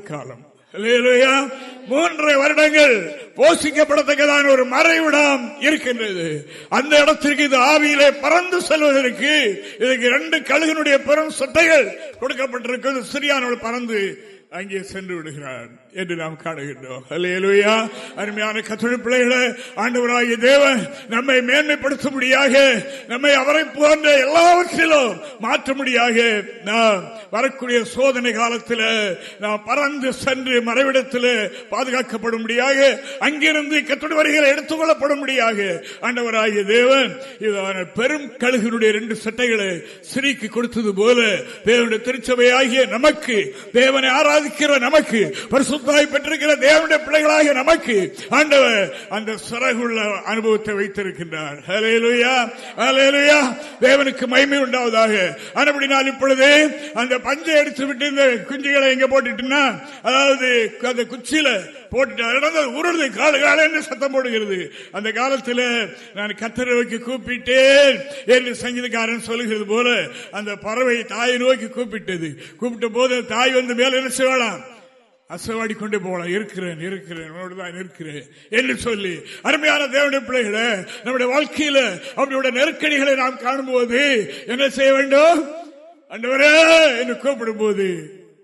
மூன்று வருடங்கள் போஷிக்கப்படத்தக்கதான ஒரு மறைவிடம் இருக்கின்றது. அந்த இடத்திற்கு இது ஆவியிலே பறந்து செல்வதற்கு இதுக்கு இரண்டு கழுகனுடைய பெரும் சட்டைகள் கொடுக்கப்பட்டிருக்கிறது. சிறியானவள் பறந்து அங்கே சென்று விடுகிறார் என்று நாம் காணுகின்றோம். அல்லையலுயா அருமையான கத்தொழில் பிள்ளைகளை ஆண்டவராகிய தேவன் நம்மை மேன்மைப்படுத்தும்படியாக நம்மை அவரை போன்ற எல்லாவற்றிலும் மாற்றும்படியாக நாம் வரக்கூடிய சோதனை காலத்தில் நாம் பறந்து சென்று மறைவிடத்தில் பாதுகாக்கப்படும்படியாக அங்கிருந்து கத்தொடு வரிகளை எடுத்துக் கொள்ளப்படும்படியாக ஆண்டவராகிய தேவன் இதான பெரும் கழுகினுடைய ரெண்டு சட்டைகளை சிரிக்கு கொடுத்தது போல தேவனுடைய திருச்சபையாகிய நமக்கு தேவனை ஆராதிக்கிற நமக்கு பரிசுத்தாய் பெற்றிருக்கிற தேவனுடைய பிள்ளைகளாகிய நமக்கு ஆண்டவர் அந்த சிறகுள்ள அனுபவத்தை வைத்திருக்கின்றார். தேவனுக்கு மகிமை உண்டாவதாக. நான் இப்பொழுது அந்த பஞ்சை எடுத்து விட்டு இந்த குஞ்சுகளை எங்க போட்டுட்டுன்னா அதாவது அந்த குச்சியில போட்டுட்டு உருடுது காலு கால என்று சத்தம் போடுகிறது. அந்த காலத்தில் நான் கத்தரை நோக்கி கூப்பிட்டேன் என்று சங்கீதக்காரன் சொல்லுகிறது போல அந்த பறவை தாயை நோக்கி கூப்பிட்டது. கூப்பிட்ட போது தாய் வந்து மேல என்ன செய்யலாம் அசவாடி கொண்டே போகலாம் இருக்கிறேன் இருக்கிறேன் உன்னோடு தான் இருக்கிறேன் என்று சொல்லி அருமையான தேவனுடைய பிள்ளைகளை நம்முடைய வாழ்க்கையில அவருடைய நெருக்கடிகளை நாம் காணும்போது என்ன செய்ய வேண்டும்? அண்டவரே என்று கூப்பிடும் போது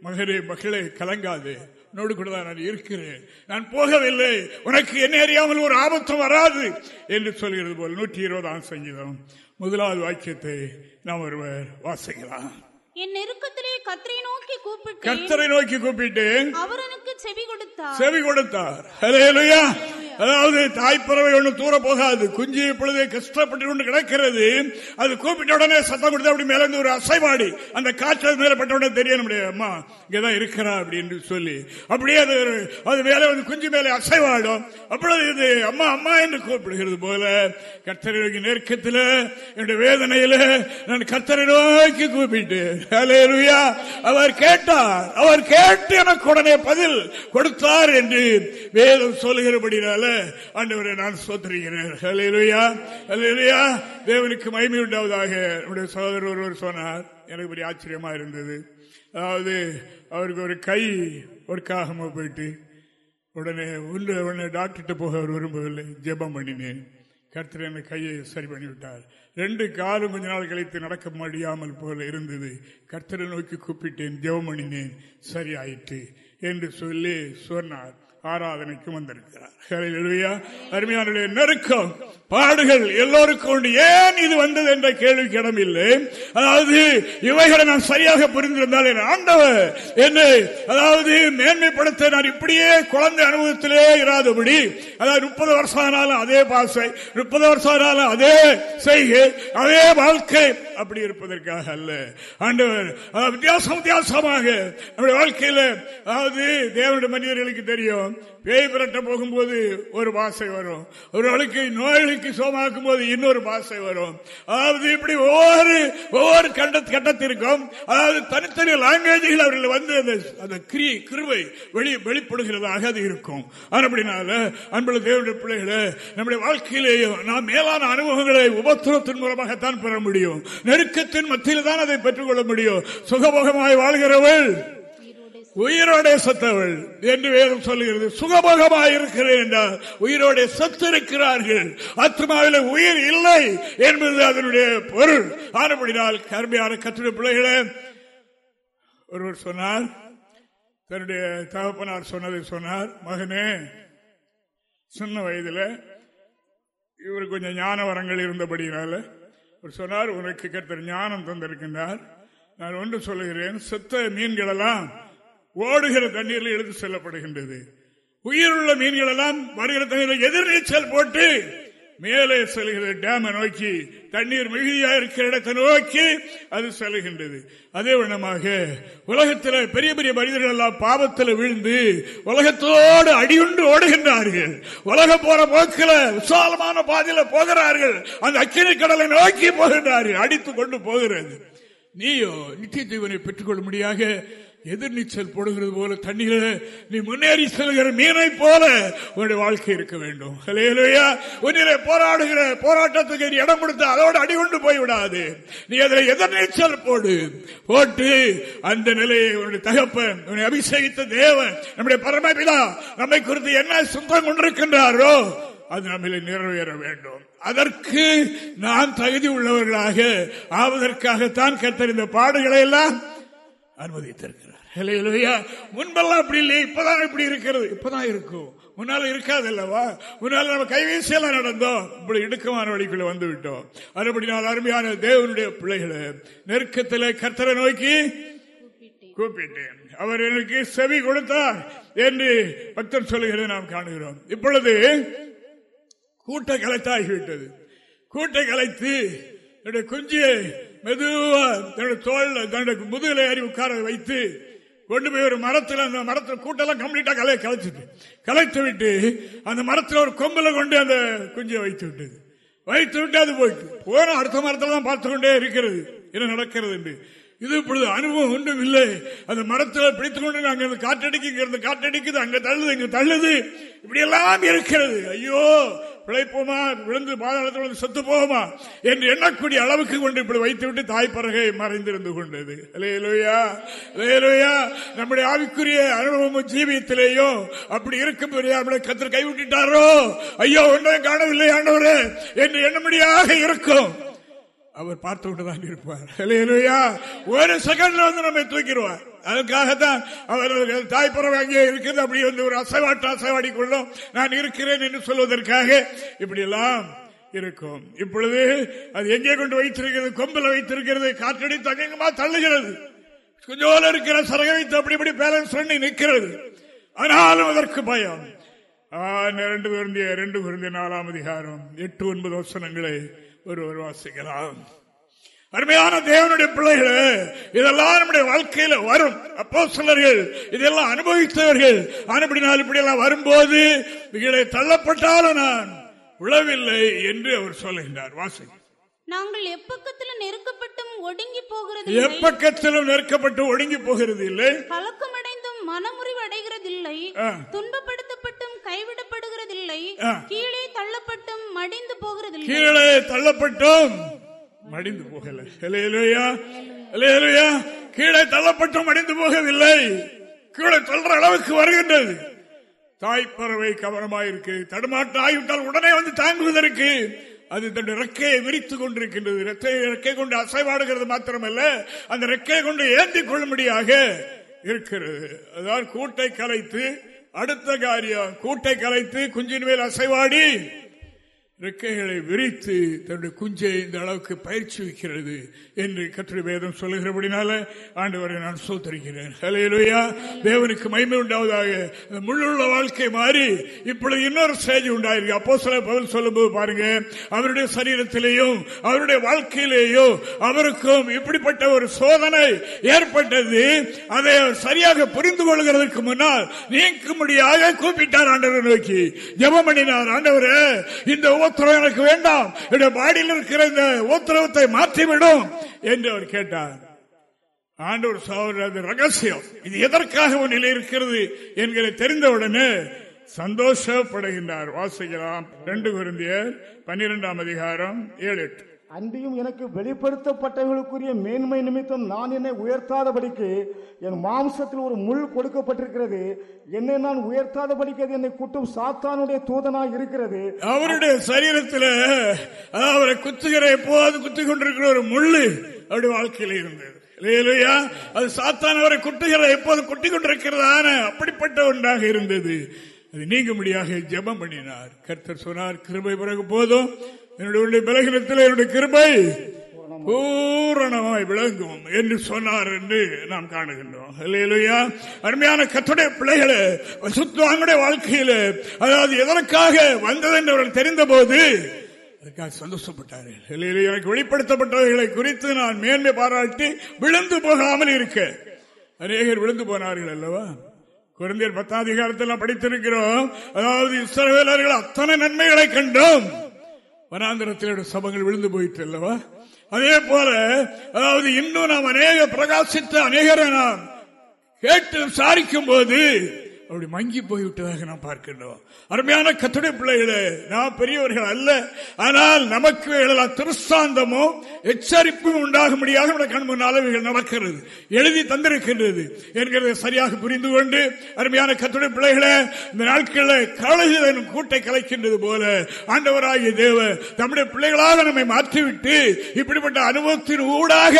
மகளே மகளே கலங்காது. உன்னோடு கூட தான் நான் இருக்கிறேன். நான் போகவில்லை. உனக்கு என்ன அறியாமல் ஒரு ஆபத்தும் வராது என்று சொல்கிறது போல் நூற்றி இருபதாம் சங்கீதம். முதலாவது வாக்கியத்தை நாம் ஒருவர் வாசிக்கலாம். என் நெருக்கத்திலே கத்தரை நோக்கி கூப்பிட்டு கத்தரை நோக்கி கூப்பிட்டு அவர் எனக்கு செவி கொடுத்தார். செவி கொடுத்தார். அதாவது தாய்ப்பறவை ஒண்ணு தூர போகாது குஞ்சு இப்பொழுது கஷ்டப்பட்டு கொண்டு கிடக்கிறது. அது கூப்பிட்ட உடனே சத்தம் கொடுத்து அப்படி மேல ஒரு அசைவாடி. அந்த காற்று மேல பட்ட உடனே தெரியணும் அம்மா இங்கதான் இருக்கிறா அப்படின்னு சொல்லி. அப்படியே அது அது மேல வந்து குஞ்சு மேல அசைவாடும். அப்பொழுது இது அம்மா அம்மா என்று கூப்பிடுகிறது போல. கர்த்தரை நெருக்கத்தில் என்னுடைய வேதனையில நான் கர்த்தரை நோக்கி கூப்பிட்டு அவர் கேட்டார். அவர் கேட்டு எனக்கு உடனே பதில் கொடுத்தார் என்று வேதம் சொல்லுகிறபடினால ஆண்டவரை நான் சோத்துறீங்கிறேன் தேவனுக்கு மகிமை உண்டாவதாக. நம்முடைய சகோதரர் ஒருவர் சொன்னார். எனக்கு பெரிய ஆச்சரியமா இருந்தது. அதாவது அவருக்கு ஒரு கை ஒர்க்காக போயிட்டு உடனே உள்ள உடனே டாக்டர்கிட்ட போக அவர் விரும்பவில்லை. ஜெபம் பண்ணினேன். கருத்துல என்ன கையை சரி பண்ணிவிட்டார். ரெண்டு காலம் கொஞ்ச நாள் கழித்து நடக்க முடியாமல் போல இருந்தது. கர்த்தரை நோக்கி கூப்பிட்டேன் ஜெபம் சரியாயிற்று என்று சொல்லி சொன்னார். ஆராதனைக்கு வந்திருக்கிறார். அருமையான நெருக்கம். பாடுகள் எல்லோருக்கும் உண்டு. ஏன் இது வந்தது என்ற கேள்விக்கு இடமில்லை அதாவது இவைகளை நான் சரியாக புரிந்திருந்தால் என் ஆண்டவர் என்னை அதாவது மேன்மைப்படுத்த நான் இப்படியே குழந்தை அனுபவத்திலே இராதபடி அதாவது முப்பது வருஷம் ஆனாலும் அதே பாசை முப்பது வருஷம் ஆனாலும் அதே செய்கை அதே வாழ்க்கை அப்படி இருப்பதற்காக அல்ல. ஆண்டவர் வித்தியாசம் வித்தியாசமாக நம்முடைய வாழ்க்கையில் அதாவது தேவனுடைய மனிதர்களுக்கு தெரியும். பேய் புரட்ட போகும்போது ஒரு பாசை வரும். ஒரு அழுக்கை நோய்களுக்கு சோமாக்கும் போது இன்னொரு பாசை வரும். அதாவது இப்படி ஒவ்வொரு ஒவ்வொரு கண்ட கட்டத்திற்கும் அதாவது தனித்தனி லாங்குவேஜ்கள் அவர்கள் வந்து அந்த அந்த கிரி கிருவை வெளி வெளிப்படுகிறதாக அது இருக்கும். அப்படினால அன்புள்ள தேவனுடைய பிள்ளைகளை நம்முடைய வாழ்க்கையிலேயும் நாம் மேலான அனுபவங்களை உபத்திரத்தின் மூலமாகத்தான் பெற முடியும். நெருக்கத்தின் மத்தியில் தான் அதை பெற்றுக்கொள்ள முடியும். சுகபோகமாய் வாழ்கிறவள் உயிரோடைய சத்தவள் என்று வேதம் சொல்லுகிறது. சுகபோகமாக இருக்கிறேன் என்றால் உயிரோட சத்திருக்கிறார்கள். ஆத்மாவில் உயிர் இல்லை என்பது அதனுடைய பொருள். ஆனப்படினால் கருமையான கத்திர பிள்ளைகளே ஒருவர் சொன்னார் தன்னுடைய தகப்பனார் சொன்னதை சொன்னார் மகனே சின்ன வயதில் இவர் கொஞ்சம் ஞான வரங்கள் இருந்தபடினால சொன்னார் உனக்கு கருத்தர் ஞானம் தந்திருக்கின்றார். நான் ஒன்று சொல்லுகிறேன் செத்த மீன்களெல்லாம் ஓடுகிற தண்ணீரில் எடுத்து செல்லப்படுகின்றது. உயிருள்ள மீன்கள் எல்லாம் வருகிற தண்ணீரில் எதிர்நீச்சல் போட்டு மேலே செல்கிறது டேமை நோக்கி தண்ணீர் மிகுதியாக இருக்கிற இடத்தை நோக்கி அது செல்கின்றது. அதே வண்ணமாக உலகத்தில் பெரிய பெரிய மனிதர்கள் எல்லாம் பாவத்தில் விழுந்து உலகத்தோடு அடியுண்டு ஓடுகின்றார்கள். உலகம் போற போக்கில் விசாலமான பாதையில போகிறார்கள். அந்த அக்கினி கடலை நோக்கி போகின்றார்கள். அடித்து கொண்டு போகிறது. நீயோ நித்திய ஜீவனை பெற்றுக்கொள்ள முடியாக எதிர்நீச்சல் போடுகிறது போல தண்ணீர நீ முன்னேறி செல்கிற மீனை போல உன்னுடைய வாழ்க்கை இருக்க வேண்டும். உன்னிலே போராடுகிற போராட்டத்துக்கு நீ இடம் கொடுத்து அதோடு அடிகொண்டு போய்விடாது. நீ அதில் எதிர்நீச்சல் போடு. போட்டு அந்த நிலையை உன்னுடைய தகப்பன் உன்னை அபிஷேகித்த தேவன் நம்முடைய பரமபிதா நம்மை குறித்து என்ன சுத்தம் கொண்டிருக்கின்றாரோ அது நம்மளை நிறைவேற வேண்டும். அதற்கு நாம் தகுதி உள்ளவர்களாக ஆவதற்காகத்தான் கத்தறிந்த பாடுகளை எல்லாம் அனுமதித்திருக்கிறார். முன்பெல்லாம் அப்படி இல்லை இப்பதான் இப்படி இருக்கிறது. இப்பதான் இருக்கும். முன்னால இருக்காது அல்லவா? முன்னால நம்ம கைவீசியெல்லாம் நடந்தோம். இப்படி இடுக்கமான வழிக்குள்ள வந்து விட்டோம். அதுபடினால் அருமையான தேவனுடைய பிள்ளைகளை நெருக்கத்தில் கர்த்தரை நோக்கி கூப்பிட்டேன். அவர் எனக்கு செவி கொடுத்தார் என்று பக்தர் சொல்லுகிறத நாம் காணுகிறோம். இப்பொழுது கூட்ட கலைத்தாகிவிட்டது. கூட்ட கலைத்து என்னுடைய குஞ்சியை மெதுவா தன்னுடைய தோல் தன்னுடைய முதுகலை ஏறி உட்கார வைத்து கொண்டு போய் ஒரு மரத்தில் அந்த மரத்தில் கூட்டெல்லாம் கம்ப்ளீட்டா கலையை கலைச்சிட்டு கலைத்து விட்டு அந்த மரத்தில் ஒரு கொம்புல கொண்டு அந்த குஞ்சியை வைத்து விட்டது. வைத்து விட்டு அது போயிட்டு. போன அடுத்த மரத்தில் தான் பார்த்து கொண்டே இருக்கிறது. என்ன நடக்கிறது என்று. இது இப்பொழுது அனுபவம் ஒன்றும் இல்லை. அந்த மரத்தில் பிடித்துக் கொண்டு அங்க காற்றடிக்கு இங்க காற்றடிக்குது அங்க தள்ளுது இங்க தள்ளுது. இப்படி எல்லாம் இருக்கிறது. ஐயோ பிழைப்போமா? விழுந்து பாதாளத்தில் செத்து போவோமா என்று எண்ணக்கூடிய அளவுக்கு கொண்டு இப்படி வைத்துவிட்டு தாய்ப்பறகை மறைந்திருந்து கொண்டது. நம்முடைய ஆவிக்குரிய அனுபவம் ஜீவியத்திலேயோ அப்படி இருக்கும் நம்மளை கத்திர கைவிட்டுட்டாரோ? ஐயோ ஒன்றையும் காணவில்லை ஆண்டவரே. என்று எண்ணமடியாக இருக்கும். அவர் பார்த்து கொண்டுதான் இருப்பார் ஒரு செகண்ட்ல வந்து நம்மை தூக்கிடுவார். அதுக்காகத்தான் அவர்கள் தாய்ப்புறம் அங்கே இருக்கிறது அப்படி வந்து ஒரு அசைவாட்டு அசைவாடி கொள்ளும் நான் இருக்கிறேன் என்று சொல்வதற்காக இப்படி எல்லாம் இருக்கும். இப்பொழுது அது எங்கே கொண்டு வைத்திருக்கிறது? கொம்பில் வைத்திருக்கிறது. காற்றடி தங்கமா தள்ளுகிறது. கொஞ்சோல இருக்கிற சரக வைத்து அப்படி இப்படி பேலன்ஸ் பண்ணி நிற்கிறது. ஆனாலும் அதற்கு பயம். ரெண்டு குருந்திய ரெண்டு குருந்திய நாலாம் அதிகாரம். எட்டு ஒன்பது வசனங்களை. ஒருவர் வாசிக்கலாம். அருமையான தேவனுடைய பிள்ளைகள் இதெல்லாம் நம்முடைய வாழ்க்கையில வரும். அப்போ சிலர்கள் இதெல்லாம் அனுபவித்தவர்கள் ஆனால் இப்படி எல்லாம் வரும்போது இதை தள்ளப்பட்டாலும் நான் உழவில்லை என்று அவர் சொல்லுகின்றார் வாசி நாங்கள் எப்பக்கத்திலும் நெருக்கப்பட்டும் ஒடுங்கி போகிறது எப்பக்கத்திலும் நெருக்கப்பட்டு ஒடுங்கி போகிறது இல்லை கலக்கமடைந்தும் மனமுறிவு அடைகிறதில்லை துன்பப்படுத்தப்பட்டும் கைவிடப்படுகிறதில்லை கீழே தள்ளப்பட்டும் மடிந்து போகிறதில்லை. கீழே தள்ளப்பட்டும் மடிந்து போகல. கீழே தள்ளப்பட்டும் மடிந்து போகவில்லை. கீழே சொல்ற அளவுக்கு வருகின்றது. தாய்ப்பறவை கவனமாயிருக்கு. தடுமாட்ட ஆகிவிட்டால் உடனே வந்து தாங்குவதற்கு அது தன்னுடைய ரெக்கையை விரித்துக் கொண்டிருக்கின்றது. ரெக்கை கொண்டு அசைவாடுகிறது மாத்திரமல்ல. அந்த ரெக்கையை கொண்டு ஏந்தி கொள்ளும்படியாக இருக்கிறது. அதான் கூட்டை கலைத்து அடுத்த காரியம் கூட்டை கலைத்து குஞ்சின் மேல் அசைவாடி. ரெக்கைகளை விரித்து தன்னுடைய குஞ்சை இந்த அளவுக்கு பயிற்சி வைக்கிறது என்று கற்று வேதம் சொல்லுகிறபடினால ஆண்டவரை நான் சோத்தரிக்கிறேன் தேவனுக்கு மயிமை உண்டாவதாக. முள்ளுள்ள வாழ்க்கை மாறி இப்பொழுது இன்னொரு ஸ்டேஜ் உண்டாயிருக்கு. அப்போ சில பதில் சொல்லும்போது பாருங்க அவருடைய சரீரத்திலேயும் அவருடைய வாழ்க்கையிலேயும் அவருக்கும் இப்படிப்பட்ட ஒரு சோதனை ஏற்பட்டது. அதை சரியாக புரிந்து கொள்கிறதுக்கு முன்னால் நீக்கும்படியாக கூப்பிட்டார் ஆண்டவர் நோக்கி. ஜபமணினார் ஆண்டவர் இந்த உத்தரவு எனக்கு வேண்டாம். என்னுடைய பாடியில் இருக்கிற இந்த உத்தரவத்தை மாற்றிவிடும் என்று அவர் கேட்டார். ஆண்டவர் சகோதரர் ரகசியம். இது எதற்காக நிலை இருக்கிறது என்களை தெரிந்தவுடனே சந்தோஷப்படுகின்றார். வாசிக்கலாம். ரெண்டு குருந்தியர் பன்னிரெண்டாம் அதிகாரம் ஏழு எட்டு. அன்றியும் எனக்கு வெளிப்படுத்தப்பட்டவர்களுக்குரிய மேன்மை நிமித்தம் நான் என்னை உயர்த்தாதபடிக்கு என் மாம்சத்தில் ஒரு முள் கொடுக்கப்பட்டிருக்கிறது. என்னை நான் உயர்த்தாதபடிக்கு அது என்னை குட்டும் சாத்தானுடைய தூதனாக இருக்கிறது. அவருடைய சரீரத்தில் அவரை குத்துகிற எப்போது குத்தி கொண்டிருக்கிற ஒரு முள்ளு அவருடைய வாழ்க்கையில் இருந்தது. அது சாத்தான் அவரை குட்டுகிற எப்போது குட்டி கொண்டிருக்கிறதான அப்படிப்பட்ட ஒன்றாக இருந்தது. அது நீங்கும்படியாக ஜபம் பண்ணினார். கர்த்தர் சொன்னார் கிருபை பிறகு போதும். என்னுடைய பலகீனத்தில் என்னுடைய கிருபை பூரணமாய் விளங்கும் என்று சொன்னார் என்று நாம் காணுகின்றோம். அருமையான கத்துடைய பிள்ளைகளை சுத்துவாங்களுடைய வாழ்க்கையில் அதாவது எதற்காக வந்தது என்று அவர்கள் தெரிந்த போது அதுக்காக சந்தோஷப்பட்டார்கள் எனக்கு வெளிப்படுத்தப்பட்டவர்களை குறித்து நான் மேன்மை பாராட்டி விழுந்து போகாமல் இருக்க. அநேகர் விழுந்து போனார்கள் அல்லவா? குழந்தையர் பத்தாம் அதிகாரத்தில் படித்திருக்கிறோம் அதாவது இஸ்ரவேலர்கள் அத்தனை நன்மைகளை கண்டோம். வனாந்திரத்தில் சபங்கள் விழுந்து போயிட்டு அல்லவா? அதே போல அதாவது இன்னும் நாம் அநேக பிரகாசித்த அநேகரை நாம் கேட்டு விசாரிக்கும் போது அப்படி மங்கி போய்விட்டதாக நாம் பார்க்கின்றோம். அருமையான கத்துடைய பிள்ளைகளே நாம் பெரியவர்கள் அல்ல. ஆனால் நமக்கு எழலாம் திருஸ்தாந்தமோ எச்சரிப்பும் உண்டாக முடியாத கண் முன்னால் நடக்கிறது. எழுதி தந்திருக்கின்றது என்கிறதை சரியாக புரிந்து கொண்டு அருமையான கத்துடைய பிள்ளைகளை இந்த நாட்களில் கழுகுதன் கூட்டை கலைக்கின்றது போல ஆண்டவராகிய தேவ நம்முடைய பிள்ளைகளாக நம்மை மாற்றிவிட்டு இப்படிப்பட்ட அனுபவத்தின் ஊடாக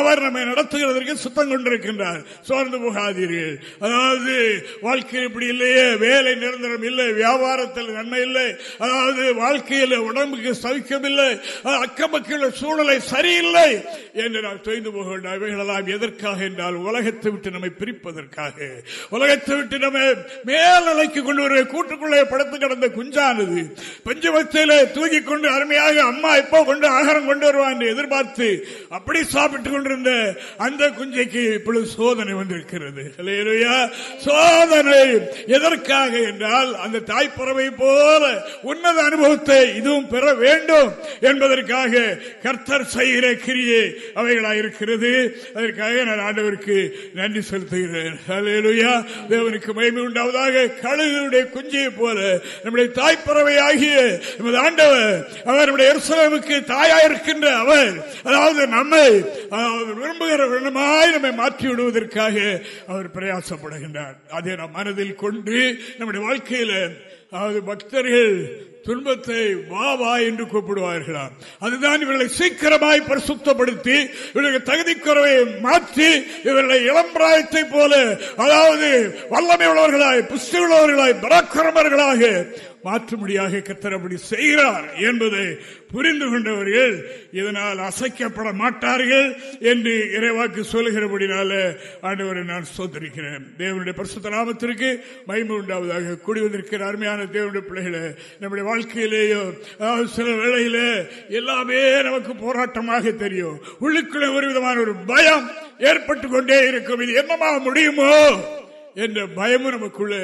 அவர் நம்மை நடத்துகிறதற்கு சுத்தம் கொண்டிருக்கின்றார். சோர்ந்து போகாதீர்கள். அதாவது வாழ்க்கையில் இப்படி இல்லையே வேலை நிரந்தரம் இல்லை வியாபாரத்தில் நன்மை இல்லை. அதாவது வாழ்க்கையில் உடம்புக்கு சவிக்கம் இல்லை அக்கமக்கள் சூழலை சரியில்லை என்று நாம் தொய்ந்து போக வேண்டாம் இவைகளெல்லாம் எதற்காக என்றால் உலகத்தை விட்டு நம்மை பிரிப்பதற்காக. உலகத்தை விட்டு நம்ம மேலலைக்கு கொண்டு வர கூட்டுக்குள்ளே படுத்து கிடந்த குஞ்சானது பஞ்சபக்தியில தூங்கிக் கொண்டு அருமையாக அம்மா எப்போ கொண்டு ஆகாரம் கொண்டு வருவான் என்று எதிர்பார்த்து அப்படி சாப்பிட்டுக் கொண்டிருந்த அந்த குஞ்சைக்கு இப்பொழுது சோதனை வந்திருக்கிறது. சோதனை எதற்காக என்றால் அந்த தாய்ப்பறவை போல உன்னத அனுபவத்தை இதுவும் பெற வேண்டும் என்பதற்காக கர்த்தர் செய்கிற கிரியே அவைகளாக இருக்கிறது அதற்காக நான் ஆண்டவருக்கு நன்றி செலுத்துகிறேன். தேவனுக்கு மகிமை உண்டாவதாக. கழுகுடைய குஞ்சியை போல நம்முடைய தாய்ப்பறவை ஆகிய நமது ஆண்டவர் அவர் நம்முடைய எருசலமுக்கு தாயாயிருக்கின்ற அவர் அதாவது நம்மை அதாவது விரும்புகிற விண்ணமாய் நம்மை மாற்றி விடுவதற்காக அவர் பிரயாசப்படுகின்றார். அதை நாம் மனதில் கொண்டு நம்முடைய வாழ்க்கையில அதாவது பக்தர்கள் துன்பத்தை வா வா என்று கூப்பிடுவார்களாம் அதுதான் இவர்களை சீக்கிரமாய் பரிசுத்தப்படுத்தி இவர்களுக்கு தகுதி குறைவை மாற்றி இவர்களை இளம்பிராயத்தை போல அதாவது வல்லமை உள்ளவர்களாய் புஷ்டி உள்ளவர்களாய் பராக்கிரமர்களாக மாற்றும்படியாக கத்தர் அப்படி செய்கிறார் என்பதை புரிந்து கொண்டவர்கள் இதனால் அசைக்கப்பட மாட்டார்கள் என்று இறைவாக்கு சொல்கிறபடினால ஆண்டவரை நான் சோதரிக்கிறேன். தேவனுடைய பரிசுத்த நாமத்திற்கு மகிமை உண்டாவதாக. கூடி வந்திருக்கிற அருமையான தேவனுடைய பிள்ளைகளை நம்முடைய வாழ்க்கையிலேயோ சில வேளையில எல்லாமே நமக்கு போராட்டமாக தெரியும். உள்ளுக்குள்ளே ஒரு விதமான ஒரு பயம் ஏற்பட்டு கொண்டே இருக்கும். இது என்னமாக முடியுமோ? என்ற பயமும் நமக்குள்ள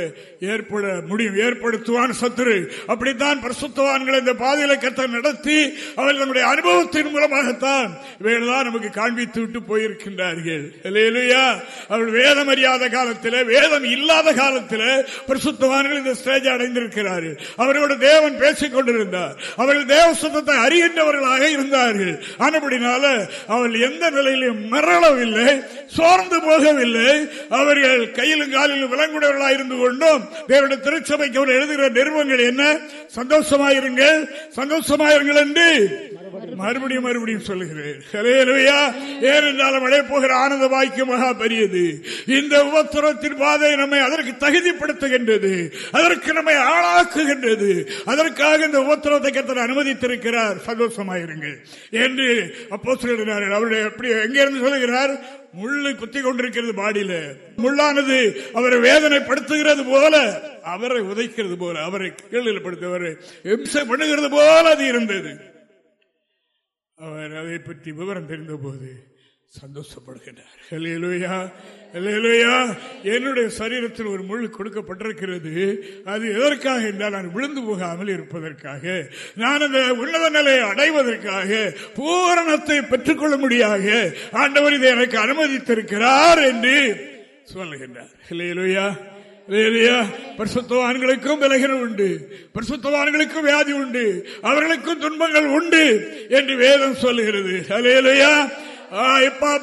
ஏற்பட முடியும். ஏற்படுத்துவான் சத்துரு. அப்படித்தான் பரிசுத்தவான்களை இந்த பாதையில கத்த நடத்தி அவர்கள் நம்முடைய அனுபவத்தின் மூலமாகத்தான் இவைகள்தான் நமக்கு காண்பித்து விட்டு போயிருக்கின்றார்கள். இல்லையா அவர்கள் வேதம் அறியாத காலத்தில் வேதம் இல்லாத காலத்தில் பரிசுத்தவான்கள் இந்த ஸ்டேஜ் அடைந்திருக்கிறார்கள். அவர்களோட தேவன் பேசிக் கொண்டிருந்தார். அவர்கள் தேவ சுத்தத்தை அறிகின்றவர்களாக இருந்தார்கள். ஆனபடினால அவர்கள் எந்த நிலையிலும் மரளவில்லை சோர்ந்து போகவில்லை. அவர்கள் கையிலும் காலில் விளங்குடையவர்களாக இருந்து கொண்டும் தேவனுடைய திருச்சபைக்கு அவர் எழுதுகிற நிறுவனங்கள் என்ன? சந்தோஷமாயிருங்கள். சந்தோஷமாயிருங்கள் என்று மறுபடியும். மறுபடியும் சொல்லுகிறேன். ஹல்லேலூயா. போகிற ஆனந்த வாய்க்கு மகா பெரியது. இந்த உபத்திரத்தின் பாதை நம்மை அதற்கு தகுதிப்படுத்துகின்றது. அதற்கு நம்மை ஆளாக்குகின்றது. அதற்காக இந்த உபத்திரத்தை கத்தர் அனுமதித்திருக்கிறார். சந்தோஷமாயிருங்கள். என்று அப்போ சொல்கிறார்கள் அவருடைய எப்படி எங்கிருந்து சொல்லுகிறார்? முள்ளு குத்தி கொண்டிருக்கிறது பாடியில. முள்ளானது அவரை வேதனைப்படுத்துகிறது போல அவரை உதைக்கிறது போல அவரை கீழில் படுத்தவரை இம்சை பண்ணுகிறது போல அது இருந்தது. அவர் அதை பற்றி விவரம் தெரிந்த போது சந்தோஷப்படுகின்றார் ஹல்லேலூயா, ஹல்லேலூயா. என்னுடைய சரீரத்தில் ஒரு முள் கொடுக்கப்பட்டிருக்கிறது அது எதற்காக என்றால் நான் விழுந்து போகாமல் இருப்பதற்காக நான் அந்த உன்னத நிலையை அடைவதற்காக பூரணத்தை பெற்றுக்கொள்ள முடியாக ஆண்டவர் இதை எனக்கு அனுமதித்திருக்கிறார் என்று சொல்லுகின்றார் ஹல்லேலூயா. பரிசுத்தவான்களுக்கும் விலகினம் உண்டு. பரிசுத்தவான்களுக்கும் வியாதி உண்டு. அவர்களுக்கும் துன்பங்கள் உண்டு என்று வேதம் சொல்லுகிறது. ஹல்லேலூயா. ஆ, எப்பா